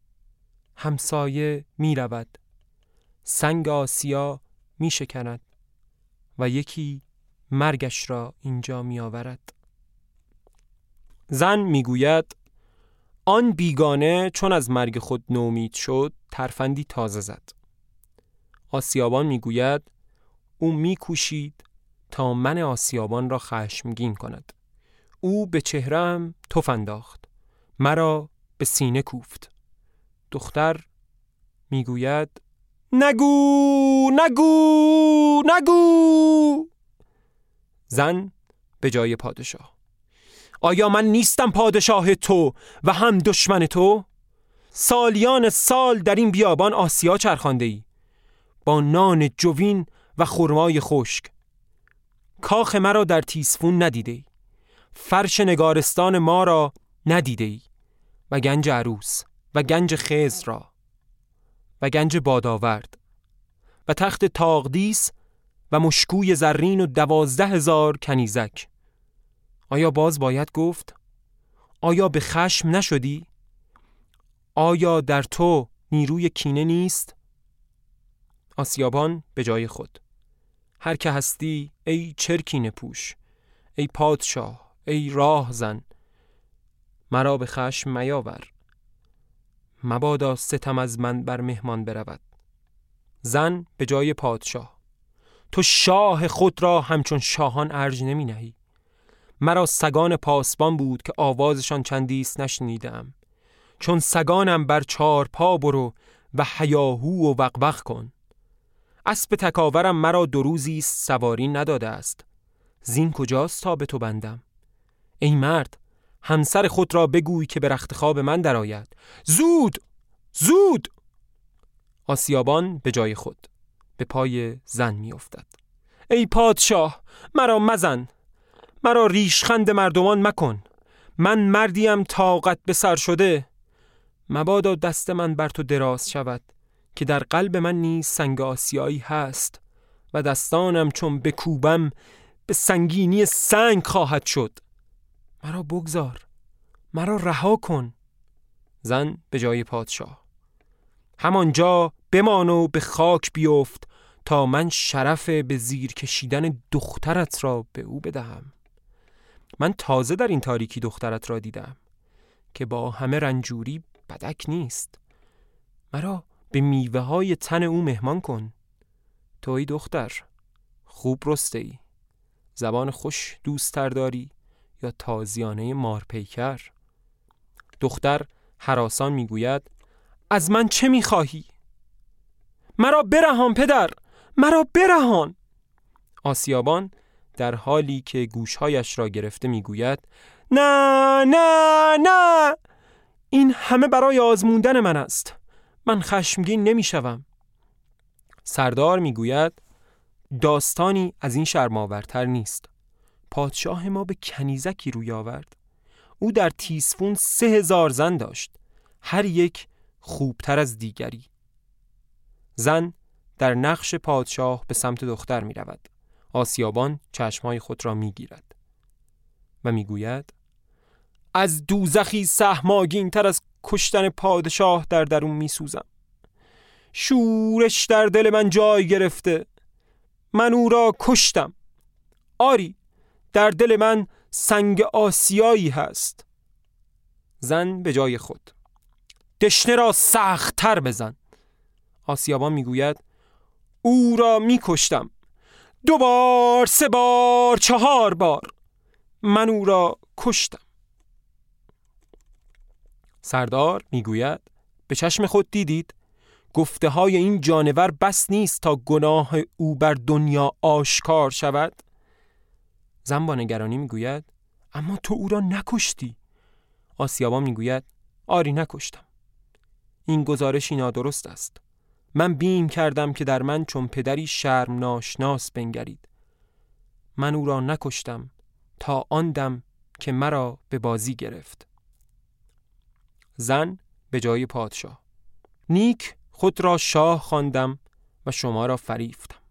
همسایه می رود سنگ آسیا می شکند و یکی مرگش را اینجا می آورد زن می گوید آن بیگانه چون از مرگ خود نومید شد ترفندی تازه زد. آسیابان می گوید او می کوشید تا من آسیابان را خشمگین کند. او به چهرم تف انداخت مرا به سینه کوفت. دختر می‌گوید نگو نگو نگو! زن به جای پادشاه. آیا من نیستم پادشاه تو و هم دشمن تو؟ سالیان سال در این بیابان آسیا چرخانده ای با نان جوین و خرمای خشک. کاخ مرا در تیسفون ندیده ای فرش نگارستان ما را ندیده ای و گنج عروس و گنج خز را. و گنج باداورد و تخت تاغدیس و مشکوی زرین و دوازده هزار کنیزک آیا باز باید گفت؟ آیا به خشم نشدی؟ آیا در تو نیروی کینه نیست؟ آسیابان به جای خود هر که هستی ای چرکین پوش ای پادشاه ای راه زن مرا به خشم میاور مبادا ستم از من بر مهمان برود زن به جای پادشاه تو شاه خود را همچون شاهان ارج نمی نهی مرا سگان پاسبان بود که آوازشان چندیست نشنیدم. چون سگانم بر چار پا برو و حیاهو و وقوق کن. اسب تکاورم مرا دو روزی سواری نداده است. زین کجاست تا به تو بندم؟ ای مرد همسر خود را بگوی که به رخت خواب من درآید. زود! زود! آسیابان به جای خود. به پای زن میافتد. ای پادشاه مرا مزن. مرا ریشخند مردمان مکن. من مردیم طاقت به سر شده. مبادا دست من بر تو دراز شود که در قلب من نیز سنگ آسیایی هست و دستانم چون بکوبم به سنگینی سنگ خواهد شد. مرا بگذار. مرا رها کن. زن به جای پادشاه. همانجا بمان و به خاک بیفت تا من شرف به زیر کشیدن دخترت را به او بدهم. من تازه در این تاریکی دخترت را دیدم که با همه رنجوری بدک نیست. مرا به میوه های تن او مهمان کن. توی دختر خوب رسته ای. زبان خوش دوستتر داری یا تازیانه مارپیکر؟ دختر حراسان می‌گوید از من چه می‌خواهی؟ مرا برهان پدر! مرا برهان! آسیابان در حالی که گوشهایش را گرفته می‌گوید نه نه نه! این همه برای آزموندن من است. من خشمگین نمی‌شوم. سردار می‌گوید داستانی از این شرماورتر نیست. پادشاه ما به کنیزکی روی آورد. او در تیسفون سه هزار زن داشت. هر یک خوبتر از دیگری. زن در نقش پادشاه به سمت دختر می رود آسیابان چشمای خود را می گیرد و می گوید از دوزخی سهماگین تر از کشتن پادشاه در درون می سوزم شورش در دل من جای گرفته. من او را کشتم. آری در دل من سنگ آسیایی هست. زن به جای خود دشنه را سختتر بزن. آسیابان می‌گوید او را میکشتم. دو بار سه بار چهار بار. من او را کشتم. سردار می‌گوید به چشم خود دیدید. گفته های این جانور بس نیست تا گناه او بر دنیا آشکار شود. زن با نگرانی می‌گوید اما تو او را نکشتی. آسیابان می‌گوید آری نکشتم. این گزارشی نادرست است. من بیم کردم که در من چون پدری شرم ناشناس بنگرید. من او را نکشتم تا آن دم که مرا به بازی گرفت. زن به جای پادشاه. نیک خود را شاه خواندم و شما را فریفتم.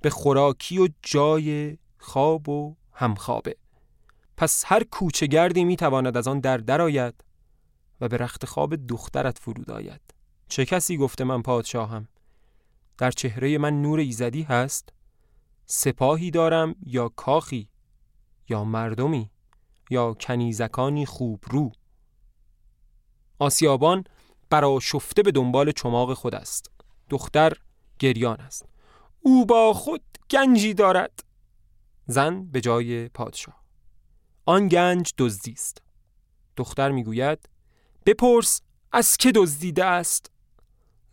به خوراکی و جای خواب و همخوابه. پس هر کوچه گردی می تواند از آن در درآید و به رخت خواب دخترت فرود آید. چه کسی گفته من پادشاهم؟ در چهره من نور ایزدی هست؟ سپاهی دارم یا کاخی؟ یا مردمی؟ یا کنیزکانی خوب رو آسیابان برا شفته به دنبال چماق خود است. دختر گریان است. او با خود گنجی دارد. زن به جای پادشاه. آن گنج دزدی است. دختر می‌گوید بپرس از که دزدیده است؟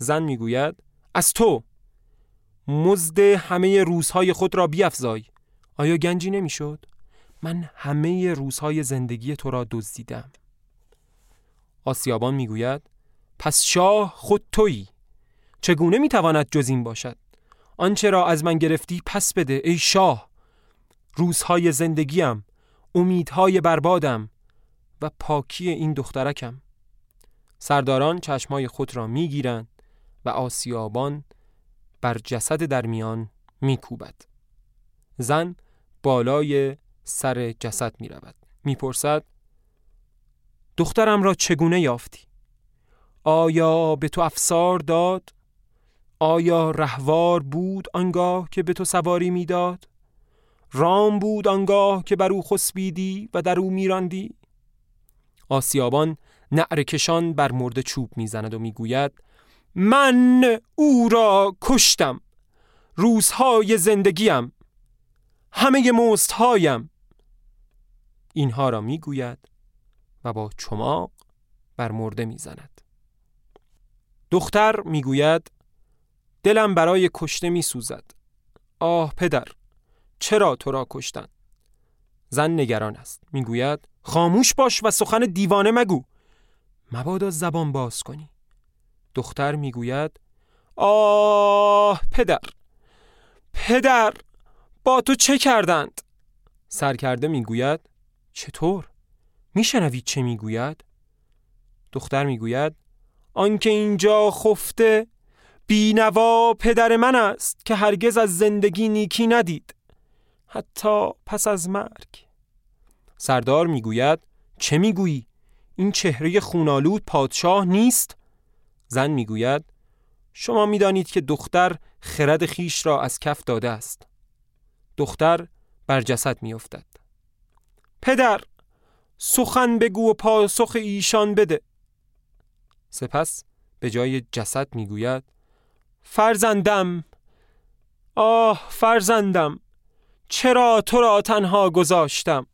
زن می‌گوید از تو مزد همه روزهای خود را بیافزای. آیا گنجی نمی‌شد؟ من همه روزهای زندگی تو را دزدیدم. آسیابان می‌گوید پس شاه خود تویی. چگونه می‌تواند جز این باشد؟ آنچه را از من گرفتی پس بده ای شاه. روزهای زندگیم امیدهای بربادم و پاکی این دخترکم. سرداران چشمای خود را می‌گیرند و آسیابان بر جسد در میان میکوبد زن بالای سر جسد می رود می پرسد دخترم را چگونه یافتی؟ آیا به تو افسار داد؟ آیا رهوار بود آنگاه که به تو سواری می‌داد؟ رام بود آنگاه که بر او خسبیدی و در او میراندی؟ آسیابان نعرکشان بر مرده چوب می‌زند و می‌گوید من او را کشتم روزهای زندگیم همه مستهایم. اینها را می‌گوید و با چماق بر مرده می‌زند. دختر می‌گوید دلم برای کشته میسوزد. آه پدر چرا تو را کشتن؟ زن نگران است. می‌گوید خاموش باش و سخن دیوانه مگو. مبادا زبان باز کنی. دختر می‌گوید آه پدر پدر با تو چه کردند؟ سرکرده می‌گوید چطور؟ میشنوید چه می‌گوید؟ دختر می‌گوید آنکه اینجا خفته بینوا پدر من است که هرگز از زندگی نیکی ندید حتی پس از مرگ. سردار می‌گوید چه می‌گویی؟ این چهره خونالود پادشاه نیست؟ زن می‌گوید شما می‌دانید که دختر خرد خیش را از کف داده است. دختر بر جسد میافتد. پدر سخن بگو و پاسخ ایشان بده. سپس به جای جسد می‌گوید فرزندم آه فرزندم چرا تو را تنها گذاشتم؟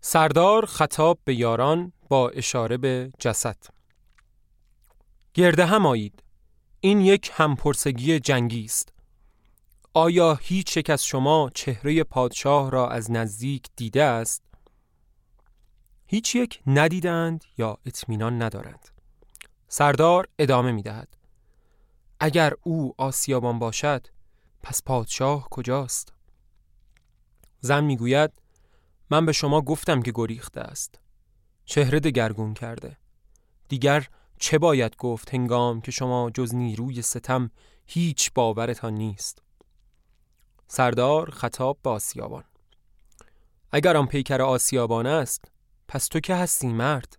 سردار خطاب به یاران با اشاره به جسد. گرده هم آیید. این یک همپرسگی جنگی است. آیا هیچ یک از شما چهره پادشاه را از نزدیک دیده است؟ هیچ یک ندیدند یا اطمینان ندارند. سردار ادامه می دهد. اگر او آسیابان باشد پس پادشاه کجاست؟ زن می‌گوید من به شما گفتم که گریخته است. چهره دگرگون کرده. دیگر چه باید گفت هنگام که شما جز نیروی ستم هیچ باورتان نیست؟ سردار خطاب به آسیابان. اگر آن پیکر آسیابان است پس تو که هستی مرد؟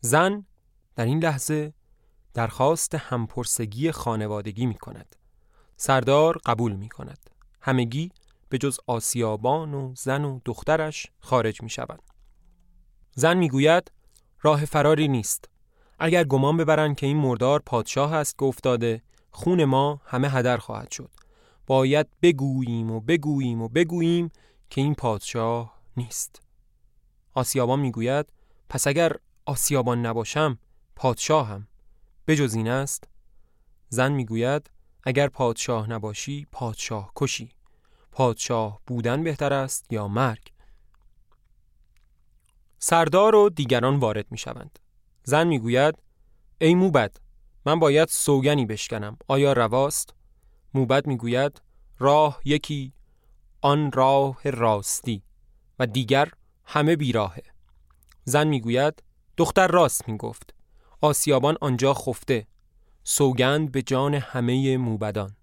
زن در این لحظه درخواست همپرسگی خانوادگی می کند سردار قبول می کند همگی به جز آسیابان و زن و دخترش خارج می شوند زن می گوید راه فراری نیست. اگر گمان ببرند که این مردار پادشاه است که افتاده خون ما همه هدر خواهد شد. باید بگوییم و بگوییم و بگوییم که این پادشاه نیست. آسیابان می‌گوید پس اگر آسیابان نباشم پادشاهم. بجز این است زن می‌گوید اگر پادشاه نباشی پادشاه کشی. پادشاه بودن بهتر است یا مرگ؟ سردار و دیگران وارد می شوند. زن می‌گوید ای موبد من باید سوگنی بشکنم. آیا رواست؟ موبد می‌گوید راه یکی آن راه راستی و دیگر همه بیراهه. زن می‌گوید دختر راست می‌گفت. آسیابان آنجا خفته. سوگند به جان همه موبدان.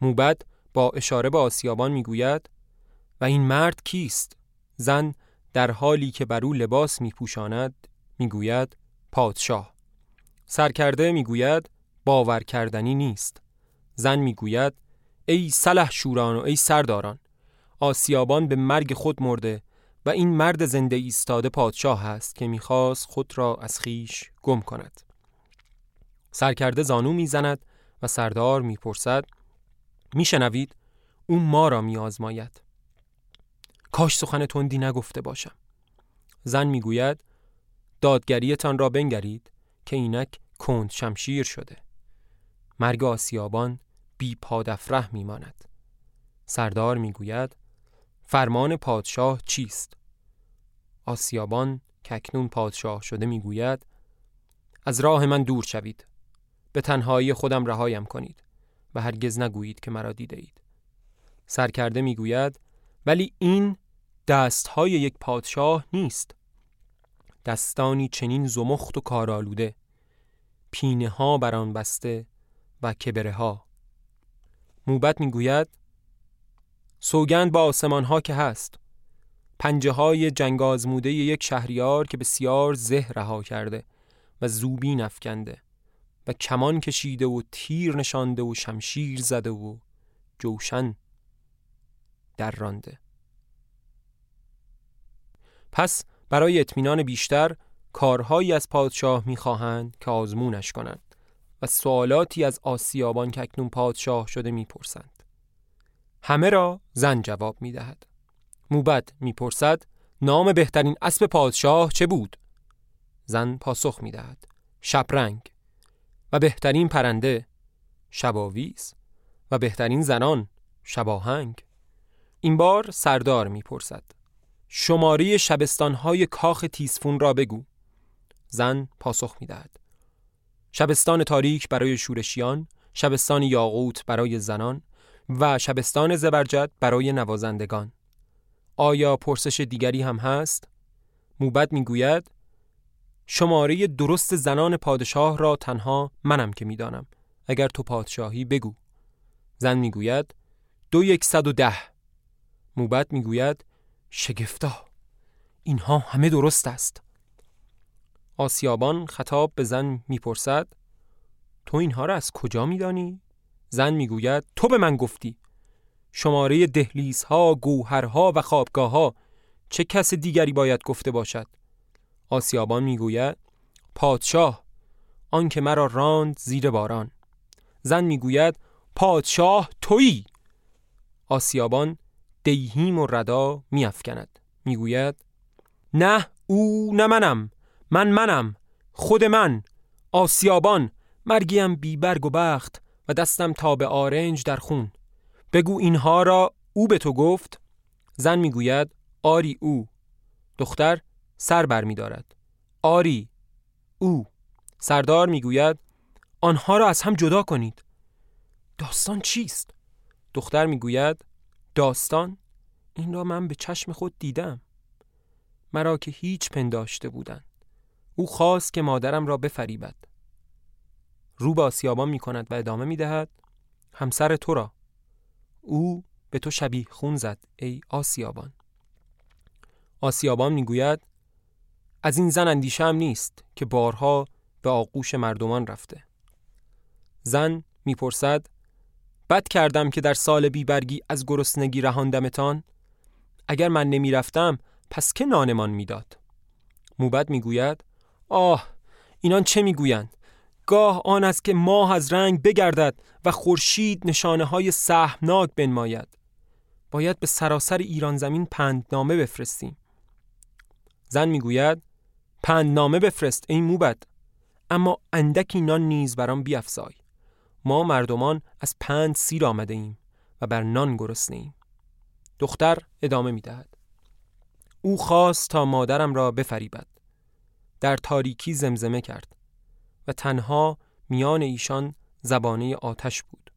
موبد با اشاره به آسیابان می‌گوید و این مرد کیست؟ زن در حالی که بر او لباس میپوشاند می‌گوید پادشاه. سرکرده می‌گوید باور کردنی نیست. زن می‌گوید ای سلح شوران و ای سرداران آسیابان به مرگ خود مرده و این مرد زنده ایستاده پادشاه است که می‌خواست خود را از خیش گم کند. سرکرده زانو می‌زند و سردار می‌پرسد میشنوید او ما را میآزماید؟ کاش سخن تندی نگفته باشم. زن می‌گوید دادگریتان را بنگرید که اینک کند شمشیر شده. مرگ آسیابان بی پادفره میماند. سردار می‌گوید فرمان پادشاه چیست؟ آسیابان که اکنون پادشاه شده می‌گوید از راه من دور شوید. به تنهایی خودم رهایم کنید و هرگز نگویید که مرا دیده اید. سرکرده می‌گوید ولی این دستهای یک پادشاه نیست. دستانی چنین زمخت و کارالوده پینه ها بر آن بسته و کبره ها موبت می‌گوید سوگند با آسمان ها که هست. پنجه های جنگ آزموده یک شهریار که بسیار زه رها کرده و زوبین افکنده و کمان کشیده و تیر نشانده و شمشیر زده و جوشن در رانده پس برای اطمینان بیشتر کارهایی از پادشاه می‌خواهند که آزمونش کنند و سوالاتی از آسیابان که اکنون پادشاه شده می‌پرسند. همه را زن جواب می‌دهد. موبد می‌پرسد نام بهترین اسب پادشاه چه بود؟ زن پاسخ می‌دهد شبرنگ. و بهترین پرنده شباویز. و بهترین زنان شباهنگ. این بار سردار می‌پرسد. شماره شبستانهای کاخ تیسفون را بگو. زن پاسخ می‌دهد. شبستان تاریک برای شورشیان شبستان یاقوت برای زنان و شبستان زبرجد برای نوازندگان. آیا پرسش دیگری هم هست؟ موبد می‌گوید شماره درست زنان پادشاه را تنها منم که می‌دانم. اگر تو پادشاهی بگو. زن می‌گوید دو یکصد و ده. موبت می‌گوید شگفتا اینها همه درست است. آسیابان خطاب به زن می‌پرسد تو اینها را از کجا میدانی؟ زن می‌گوید تو به من گفتی. شماره دهلیزها، گوهرها و خوابگاهها چه کس دیگری باید گفته باشد؟ آسیابان می‌گوید پادشاه. آن که مرا راند زیر باران. زن می‌گوید پادشاه تویی. آسیابان دیهیم و ردا میافکند. می‌گوید نه او نه منم. من منم. خود من. آسیابان. مرگیم بی برگ و بخت و دستم تا به آرنج در خون. بگو اینها را او به تو گفت. زن می‌گوید آری او. دختر سر بر می دارد. آری او. سردار می‌گوید آنها را از هم جدا کنید. داستان چیست؟ دختر می‌گوید داستان؟ این را من به چشم خود دیدم. مرا که هیچ پنداشته بودند. او خواست که مادرم را بفریبد. رو با سیابان می کند و ادامه می دهد همسر تو را. او به تو شبیه خون زد ای آسیابان. آسیابان می‌گوید از این زن اندیشه هم نیست که بارها به آغوش مردمان رفته. زن می‌پرسد بد کردم که در سال بیبرگی از گرسنگی رهاندمتان اگر من نمی‌رفتم پس که نانمان می‌داد؟ موبد می‌گوید آه اینان چه می‌گویند؟ گاه آن است که ماه از رنگ بگردد و خورشید نشانه های سهمناک بنماید. باید به سراسر ایران زمین پندنامه بفرستیم. زن می‌گوید پندنامه بفرست این موبد. اما اندکی نان نیز برام بیافزای ما مردمان از پند سیر آمده ایم و بر نان گرسنه ایم دختر ادامه می‌دهد. او خواست تا مادرم را بفریبد. در تاریکی زمزمه کرد و تنها میان ایشان زبانه آتش بود.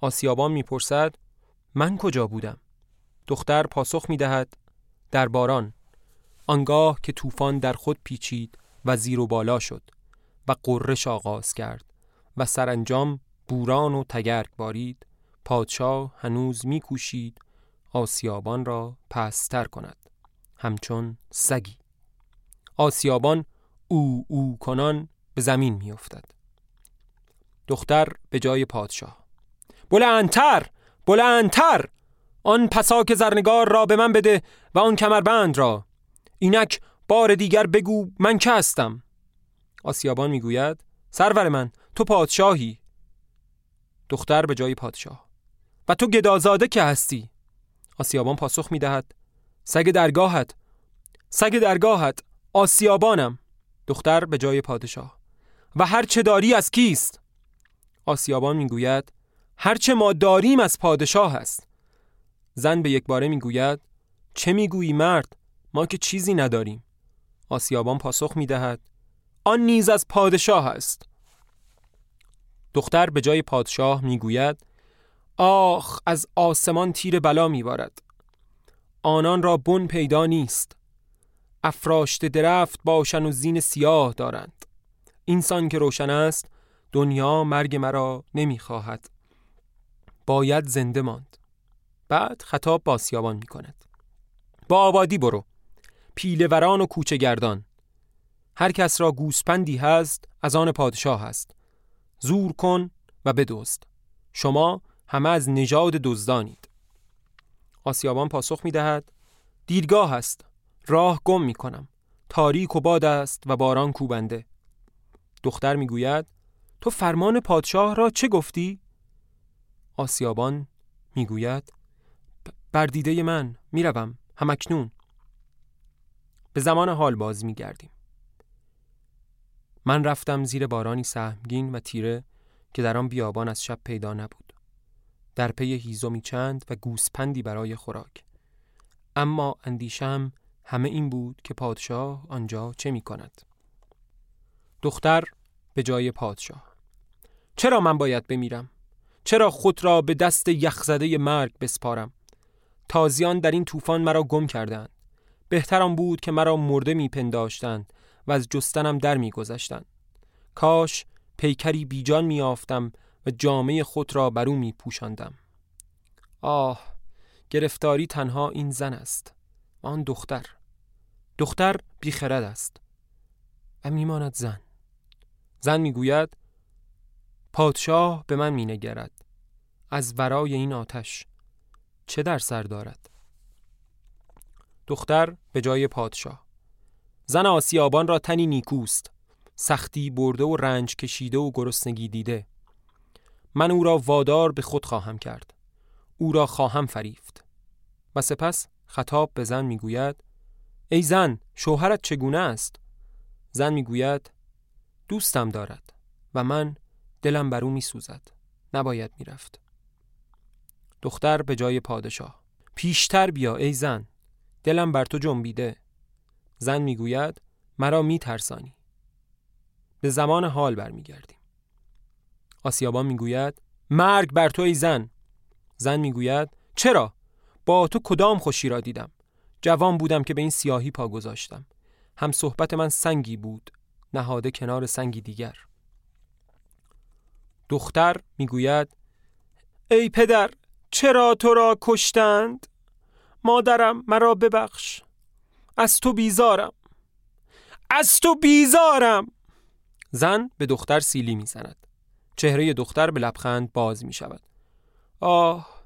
آسیابان می‌پرسد من کجا بودم؟ دختر پاسخ می‌دهد در باران. آنگاه که طوفان در خود پیچید و زیر و بالا شد و قررش آغاز کرد. و سرانجام بوران و تگرگ بارید. پادشاه هنوز میکوشید. آسیابان را پستر کند. همچون سگی. آسیابان او او کنان به زمین میافتد. دختر به جای پادشاه. بلندتر! بلندتر! آن پساک زرنگار را به من بده و آن کمربند را. اینک بار دیگر بگو من که هستم. آسیابان می‌گوید سرور من تو پادشاهی؟ دختر به جای پادشاه. و تو گدازاده که هستی؟ آسیابان پاسخ می‌دهد. سگ درگاهت. سگ درگاهت. آسیابانم. دختر به جای پادشاه. و هر چه داری از کیست؟ آسیابان می‌گوید هرچه ما داریم از پادشاه است. زن به یک باره می‌گوید چه می‌گویی مرد؟ ما که چیزی نداریم. آسیابان پاسخ می‌دهد آن نیز از پادشاه است. دختر به جای پادشاه می‌گوید آخ از آسمان تیر بلا میبارد. آنان را بن پیدا نیست. افراشته درفت باشن و زین سیاه دارند. اینسان که روشن است دنیا مرگ مرا نمی‌خواهد. باید زنده ماند. بعد خطاب با سیابان می کند با آبادی برو. پیلوران و کوچه گردان هر کس را گوسپندی هست از آن پادشاه است زور کن و بدزد. شما همه از نژاد دزدانید. آسیابان پاسخ می دهد دیرگاه است. راه گم می کنم تاریک و باد است و باران کوبنده. دختر می گوید تو فرمان پادشاه را چه گفتی؟ آسیابان می گوید بر دیده من می‌روم همکنون به زمان حال باز می گردیم من رفتم زیر بارانی سهمگین و تیره که در آن بیابان از شب پیدا نبود. در پی هیزمی چند و گوسپندی برای خوراک. اما اندیشم همه این بود که پادشاه آنجا چه می کند. دختر به جای پادشاه. چرا من باید بمیرم؟ چرا خود را به دست یخزده مرگ بسپارم؟ تازیان در این طوفان مرا گم کردند. بهترم بود که مرا مرده میپنداشتند و از جستنم در میگذشتند. کاش پیکری بیجان میافتم و جامعه خود را بر او میپوشاندم. آه گرفتاری تنها این زن است و آن دختر. دختر بیخرد است و میماند زن. زن می‌گوید پادشاه به من مینگرد. از ورای این آتش چه در سر دارد؟ دختر به جای پادشاه. زن آسیابان را تنی نیکوست. سختی برده و رنج کشیده و گرسنگی دیده. من او را وادار به خود خواهم کرد. او را خواهم فریفت. و سپس خطاب به زن می‌گوید ای زن شوهرت چگونه است؟ زن می‌گوید دوستم دارد و من دلم بر او میسوزد. نباید می‌رفت. دختر به جای پادشاه پیشتر بیا ای زن دلم بر تو جنبیده. زن می‌گوید مرا میترسانی. به زمان حال برمیگردیم. آسیابان می‌گوید مرگ بر تو ای زن. زن می‌گوید چرا؟ با تو کدام خوشی را دیدم؟ جوان بودم که به این سیاهی پا گذاشتم. هم صحبت من سنگی بود نهاده کنار سنگی دیگر. دختر می‌گوید ای پدر چرا تو را کشتند؟ مادرم مرا ببخش. از تو بیزارم. از تو بیزارم. زن به دختر سیلی می‌زند. چهره دختر به لبخند باز می شود آه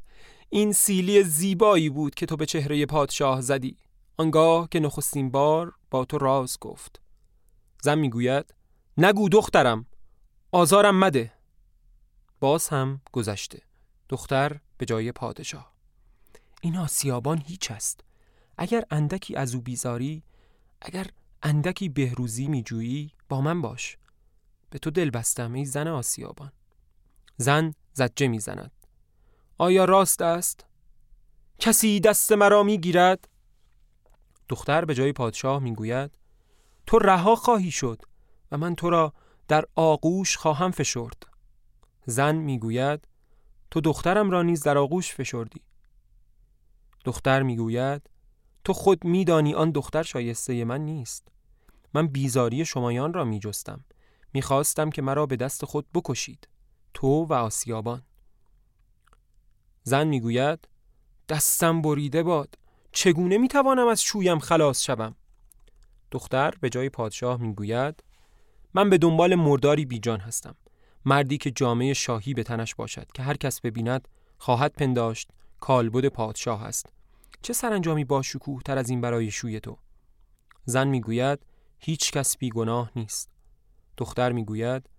این سیلی زیبایی بود که تو به چهره پادشاه زدی. آنگاه که نخستین بار با تو راز گفت. زن می‌گوید نگو دخترم آزارم مده. باز هم گذشته. دختر به جای پادشاه. این آسیابان هیچ است. اگر اندکی از او بیزاری اگر اندکی بهروزی می جویی با من باش. به تو دل بستم ای زن آسیابان. زن زجه می زند آیا راست است؟ کسی دست مرا می گیرد؟ دختر به جای پادشاه می گوید تو رها خواهی شد و من تو را در آغوش خواهم فشرد. زن می گوید تو دخترم را نیز در آغوش فشردی. دختر می‌گوید تو خود میدانی آن دختر شایسته من نیست. من بیزاری شمایان را میجستم. می‌خواستم که مرا به دست خود بکشید. تو و آسیابان. زن می‌گوید دستم بریده باد. چگونه می‌توانم از شویم خلاص شوم؟ دختر به جای پادشاه می‌گوید من به دنبال مرداری بیجان هستم. مردی که جامعه شاهی به تنش باشد که هر کس ببیند خواهد پنداشت کالبد پادشاه است. چه سرانجامی با شکوه تر از این برای شوی تو؟ زن می‌گوید هیچ کس بیگناه نیست. دختر می‌گوید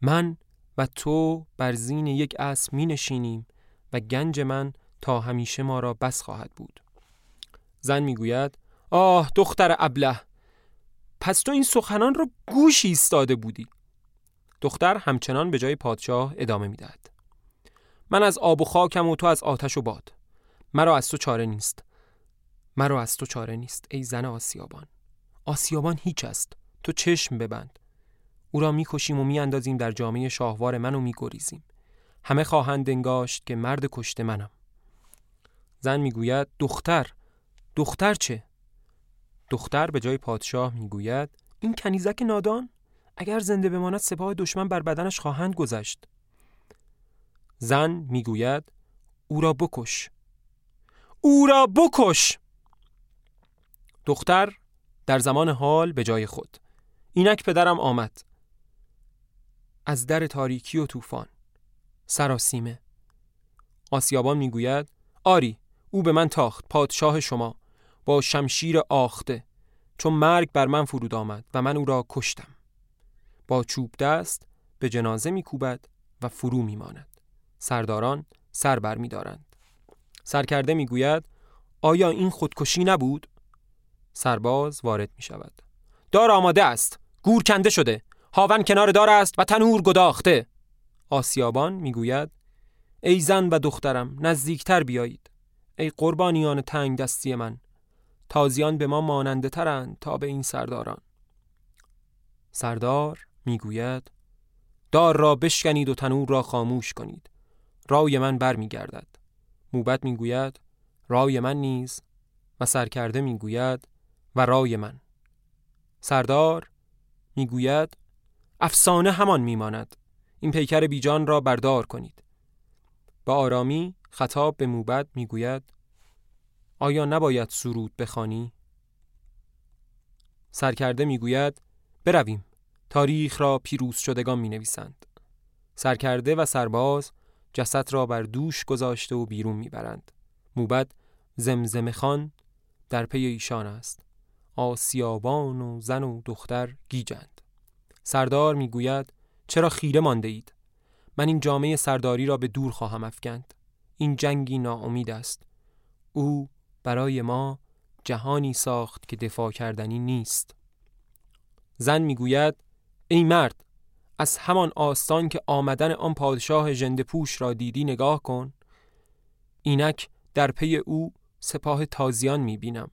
من و تو بر زین یک اسب می نشینیم و گنج من تا همیشه ما را بس خواهد بود. زن می‌گوید آه دختر ابله پس تو این سخنان را گوش ایستاده بودی. دختر همچنان به جای پادشاه ادامه می‌دهد. من از آب و خاکم و تو از آتش و باد. مرا از تو چاره نیست. مرا از تو چاره نیست ای زن آسیابان. آسیابان هیچ است. تو چشم ببند. او را می‌کشیم و میاندازیم در جامعه شاهوار من و میگریزیم. همه خواهند انگاشت که مرد کشته منم. زن می‌گوید دختر. دختر چه؟ دختر به جای پادشاه می‌گوید این کنیزک نادان؟ اگر زنده بماند سپاه دشمن بر بدنش خواهند گذشت. زن می‌گوید او را بکش. او را بکش. دختر در زمان حال به جای خود. اینک پدرم آمد. از در تاریکی و طوفان. سراسیمه. آسیابان می‌گوید آری او به من تاخت پادشاه شما. با شمشیر آخته. چون مرگ بر من فرود آمد و من او را کشتم. با چوب دست به جنازه میکوبد و فرو میماند. سرداران سر بر می دارند. سرکرده می‌گوید آیا این خودکشی نبود؟ سرباز وارد می شود. دار آماده است. گور کنده شده. هاون کنار دار است و تنور گداخته. آسیابان می‌گوید ای زن و دخترم نزدیکتر بیایید. ای قربانیان تنگ دستی من. تازیان به ما ماننده ترند تا به این سرداران. سردار می‌گوید دار را بشکنید و تنور را خاموش کنید. رای من بر می گردد. موبت می گوید رای من نیز و سرکرده می گوید و رای من. سردار می گوید افسانه همان می ماند. این پیکر بیجان را بردار کنید. با آرامی خطاب به موبت می گوید آیا نباید سرود بخوانی؟ سرکرده می گوید برویم تاریخ را پیروز شدگان می نویسند. سرکرده و سرباز جسد را بر دوش گذاشته و بیرون می‌برند. موبد زمزم خان در پی ایشان است. آسیابان و زن و دختر گیجند. سردار می‌گوید چرا خیره مانده اید من این جامعه سرداری را به دور خواهم افکند. این جنگی ناامید است. او برای ما جهانی ساخت که دفاع کردنی نیست. زن می‌گوید ای مرد از همان آستان که آمدن آن پادشاه پوش را دیدی نگاه کن. اینک در پی او سپاه تازیان می‌بینم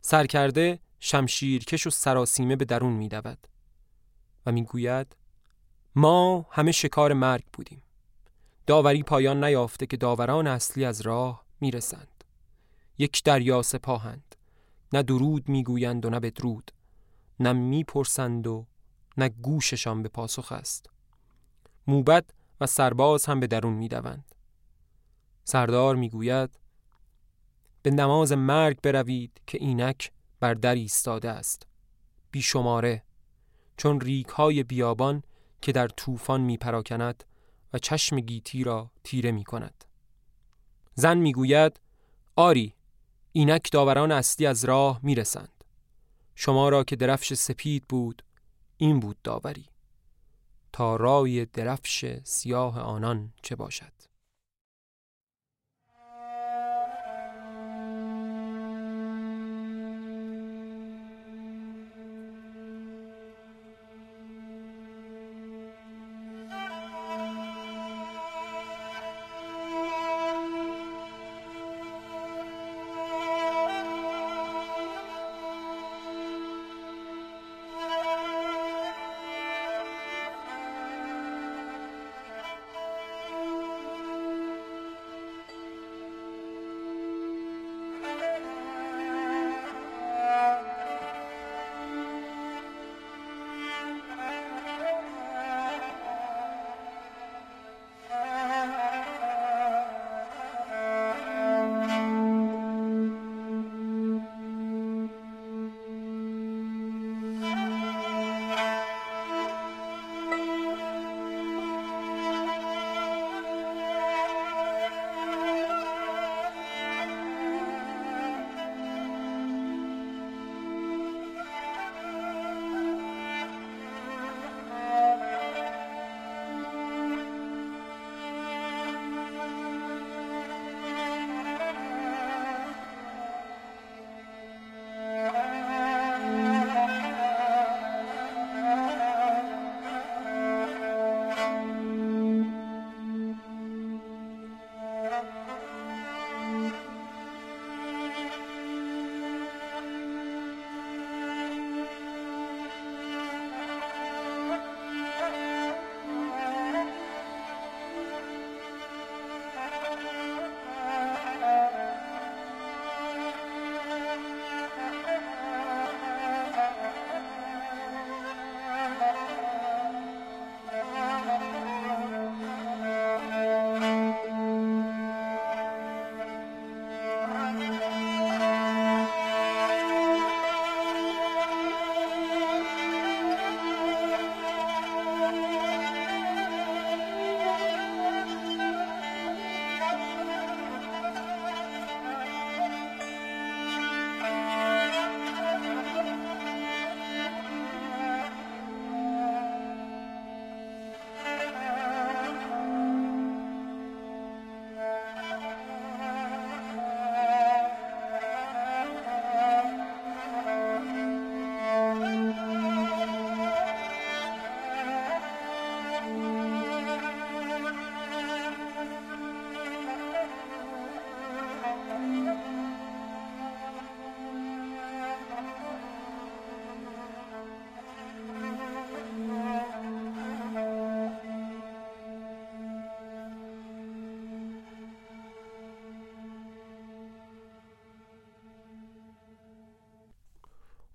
سرکرده شمشیرکش و سراسیمه به درون میدود و می‌گوید ما همه شکار مرگ بودیم. داوری پایان نیافته که داوران اصلی از راه می‌رسند یک دریا سپاهند. نه درود می‌گویند و نه بدرود. نه می‌پرسند و نه گوششان به پاسخ است. موبت و سرباز هم به درون می‌دوند سردار می‌گوید به نماز مرگ بروید که اینک بر در ایستاده است. بیشماره چون ریک های بیابان که در طوفان میپراکند و چشم گیتی را تیره می کند. زن می‌گوید آری اینک داوران اصلی از راه می‌رسند. شما را که درفش سپید بود این بود داوری. تا رای درفش سیاه آنان چه باشد؟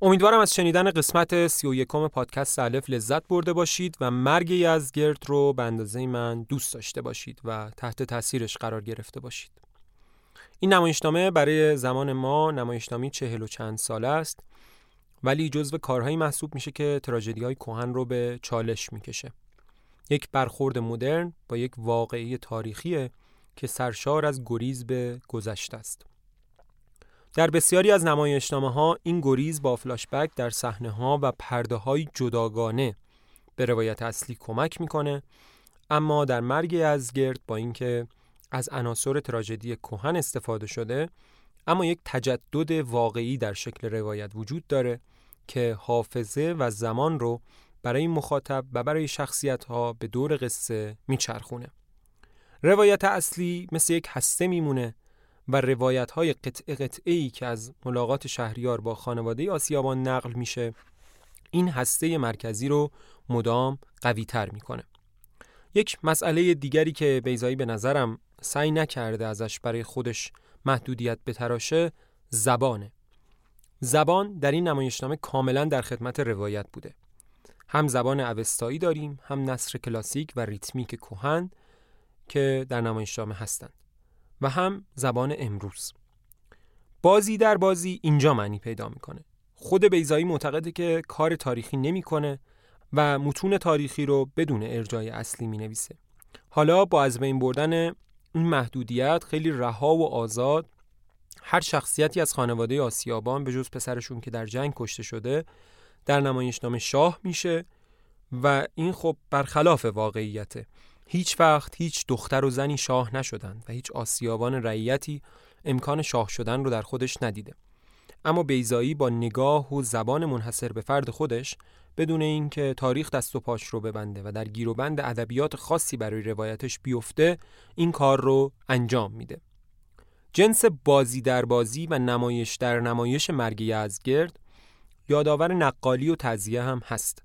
امیدوارم از شنیدن قسمت سی و یکم پادکست الف لذت برده باشید و مرگ یزگرد رو به اندازه من دوست داشته باشید و تحت تاثیرش قرار گرفته باشید. این نمایشنامه برای زمان ما نمایشنامه چهل و چند ساله است ولی جزو کارهایی محسوب میشه که تراژدی های کوهن رو به چالش می‌کشه. یک برخورد مدرن با یک واقعی تاریخیه که سرشار از گریز به گذشته است. در بسیاری از نمایشنامه ها این گریز با فلاشبک در صحنه ها و پرده های جداگانه به روایت اصلی کمک می‌کنه اما در مرگ از گرد با اینکه از عناصر تراژدی کهن استفاده شده اما یک تجدد واقعی در شکل روایت وجود داره که حافظه و زمان رو برای مخاطب و برای شخصیت ها به دور قصه میچرخونه. روایت اصلی مثل یک هسته میمونه و روایت های قطعه قطعه ای که از ملاقات شهریار با خانواده آسیابان نقل میشه این هسته مرکزی رو مدام قوی تر می‌کنه. یک مسئله دیگری که بیزایی به نظرم سعی نکرده ازش برای خودش محدودیت بتراشه زبانه. زبان در این نمایشنامه کاملا در خدمت روایت بوده. هم زبان اوستایی داریم هم نصر کلاسیک و ریتمیک کوهن که در نمایشنامه هستند. و هم زبان امروز. بازی در بازی اینجا معنی پیدا می‌کنه. خود بیزایی معتقده که کار تاریخی نمی‌کنه و متون تاریخی رو بدون ارجای اصلی می نویسه. حالا با از بین بردن این محدودیت خیلی رها و آزاد هر شخصیتی از خانواده آسیابان به جز پسرشون که در جنگ کشته شده در نمایشنامه شاه میشه و این خب برخلاف واقعیته. هیچ وقت هیچ دختر و زنی شاه نشدند و هیچ آسیابان رعیتی امکان شاه شدن رو در خودش ندیده. اما بیزایی با نگاه و زبان منحصر به فرد خودش بدون اینکه تاریخ دست و پاش رو ببنده و در گیر و بند ادبیات خاصی برای روایتش بیفته این کار رو انجام میده. جنس بازی در بازی و نمایش در نمایش مرگ یزگرد یادآور نقالی و تعذیه هم هست.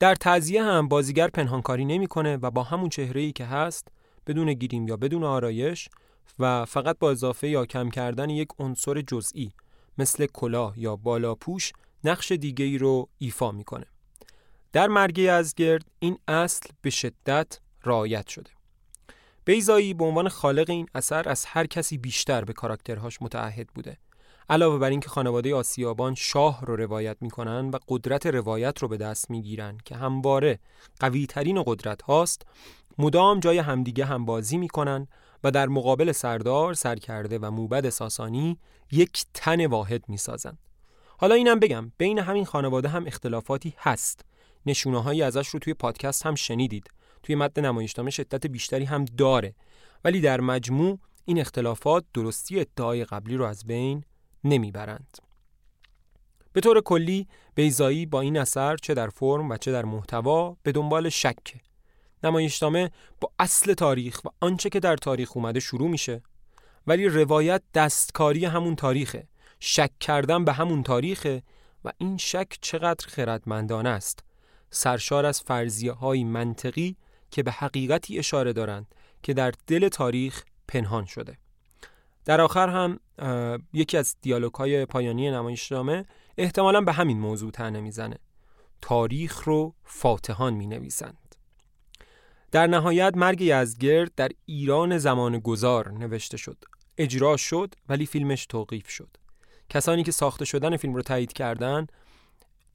در تعذیه هم بازیگر پنهانکاری نمی‌کنه و با همون چهره ای که هست بدون گیریم یا بدون آرایش و فقط با اضافه یا کم کردن یک عنصر جزئی مثل کلاه یا بالاپوش نقش دیگه ای رو ایفا می‌کنه. در مرگ یزگرد این اصل به شدت رعایت شده. بیزایی به عنوان خالق این اثر از هر کسی بیشتر به کاراکترهاش متعهد بوده. علاوه بر اینکه خانواده آسیابان شاه رو روایت می‌کنن و قدرت روایت رو به دست می‌گیرن که همواره قوی ترین قدرت هاست مدام جای همدیگه هم بازی می‌کنن و در مقابل سردار، سرکرده و موبد ساسانی یک تن واحد می‌سازن. حالا اینم بگم بین همین خانواده هم اختلافاتی هست. نشونه هایی ازش رو توی پادکست هم شنیدید. توی متن نمایشنامه شدت بیشتری هم داره. ولی در مجموع این اختلافات درستی ادعای قبلی رو از بین نمی‌برند. به طور کلی بیزایی با این اثر چه در فرم و چه در محتوا به دنبال شکه. نمایشنامه با اصل تاریخ و آنچه که در تاریخ اومده شروع میشه ولی روایت دستکاری همون تاریخه شک کردن به همون تاریخه و این شک چقدر خردمندانه است سرشار از فرضیه های منطقی که به حقیقتی اشاره دارند که در دل تاریخ پنهان شده در آخر هم یکی از دیالوگ های پایانی نمایشنامه احتمالا به همین موضوع تنه می‌زنه. تاریخ رو فاتحان می نویسند در نهایت مرگ یزگرد در ایران زمان گذار نوشته شد. اجرا شد ولی فیلمش توقیف شد. کسانی که ساخته شدن فیلم رو تایید کردند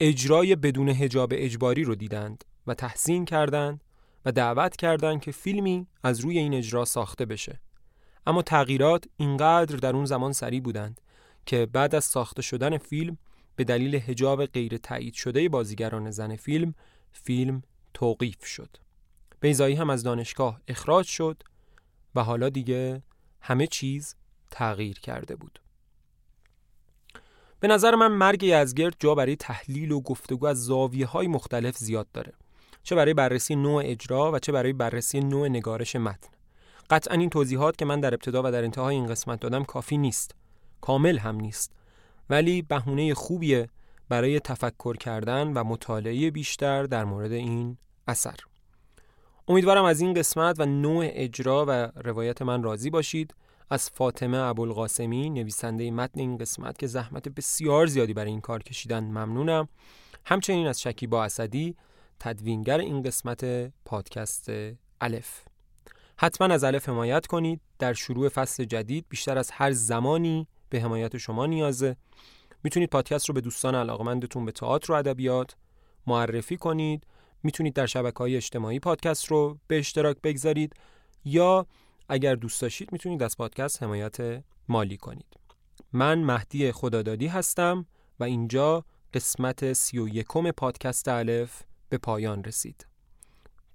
اجرای بدون هجاب اجباری رو دیدند و تحسین کردند و دعوت کردند که فیلمی از روی این اجرا ساخته بشه. اما تغییرات اینقدر در اون زمان سریع بودند که بعد از ساخته شدن فیلم به دلیل هجاب غیر تایید شده بازیگران زن فیلم فیلم توقیف شد. بیزایی هم از دانشگاه اخراج شد و حالا دیگه همه چیز تغییر کرده بود. به نظر من مرگ یزگرد جا برای تحلیل و گفتگو از زاویه های مختلف زیاد داره. چه برای بررسی نوع اجرا و چه برای بررسی نوع نگارش متن. قطعا این توضیحات که من در ابتدا و در انتهای این قسمت دادم کافی نیست. کامل هم نیست. ولی بهونه خوبیه برای تفکر کردن و مطالعه بیشتر در مورد این اثر. امیدوارم از این قسمت و نوع اجرا و روایت من راضی باشید. از فاطمه ابوالقاسمی نویسنده متن این قسمت که زحمت بسیار زیادی برای این کار کشیدن ممنونم. همچنین از شکیبا اسدی تدوینگر این قسمت پادکست الف. حتما از الف حمایت کنید. در شروع فصل جدید بیشتر از هر زمانی به حمایت شما نیازه. می‌تونید پادکست رو به دوستان علاقمندتون به تئاتر و ادبیات معرفی کنید. می‌تونید در شبکه های اجتماعی پادکست رو به اشتراک بگذارید. یا اگر دوست داشتید می‌تونید از پادکست حمایت مالی کنید. من مهدی خدادادی هستم و اینجا قسمت سی و یکم پادکست الف به پایان رسید.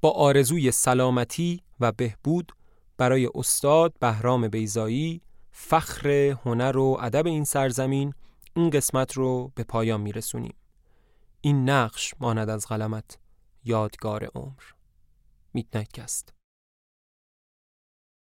با آرزوی سلامتی و بهبود برای استاد بهرام بیزایی فخر هنر و ادب این سرزمین این قسمت رو به پایان میرسونیم. این نقش ماند از قلمت یادگار عمر. میدنایت کست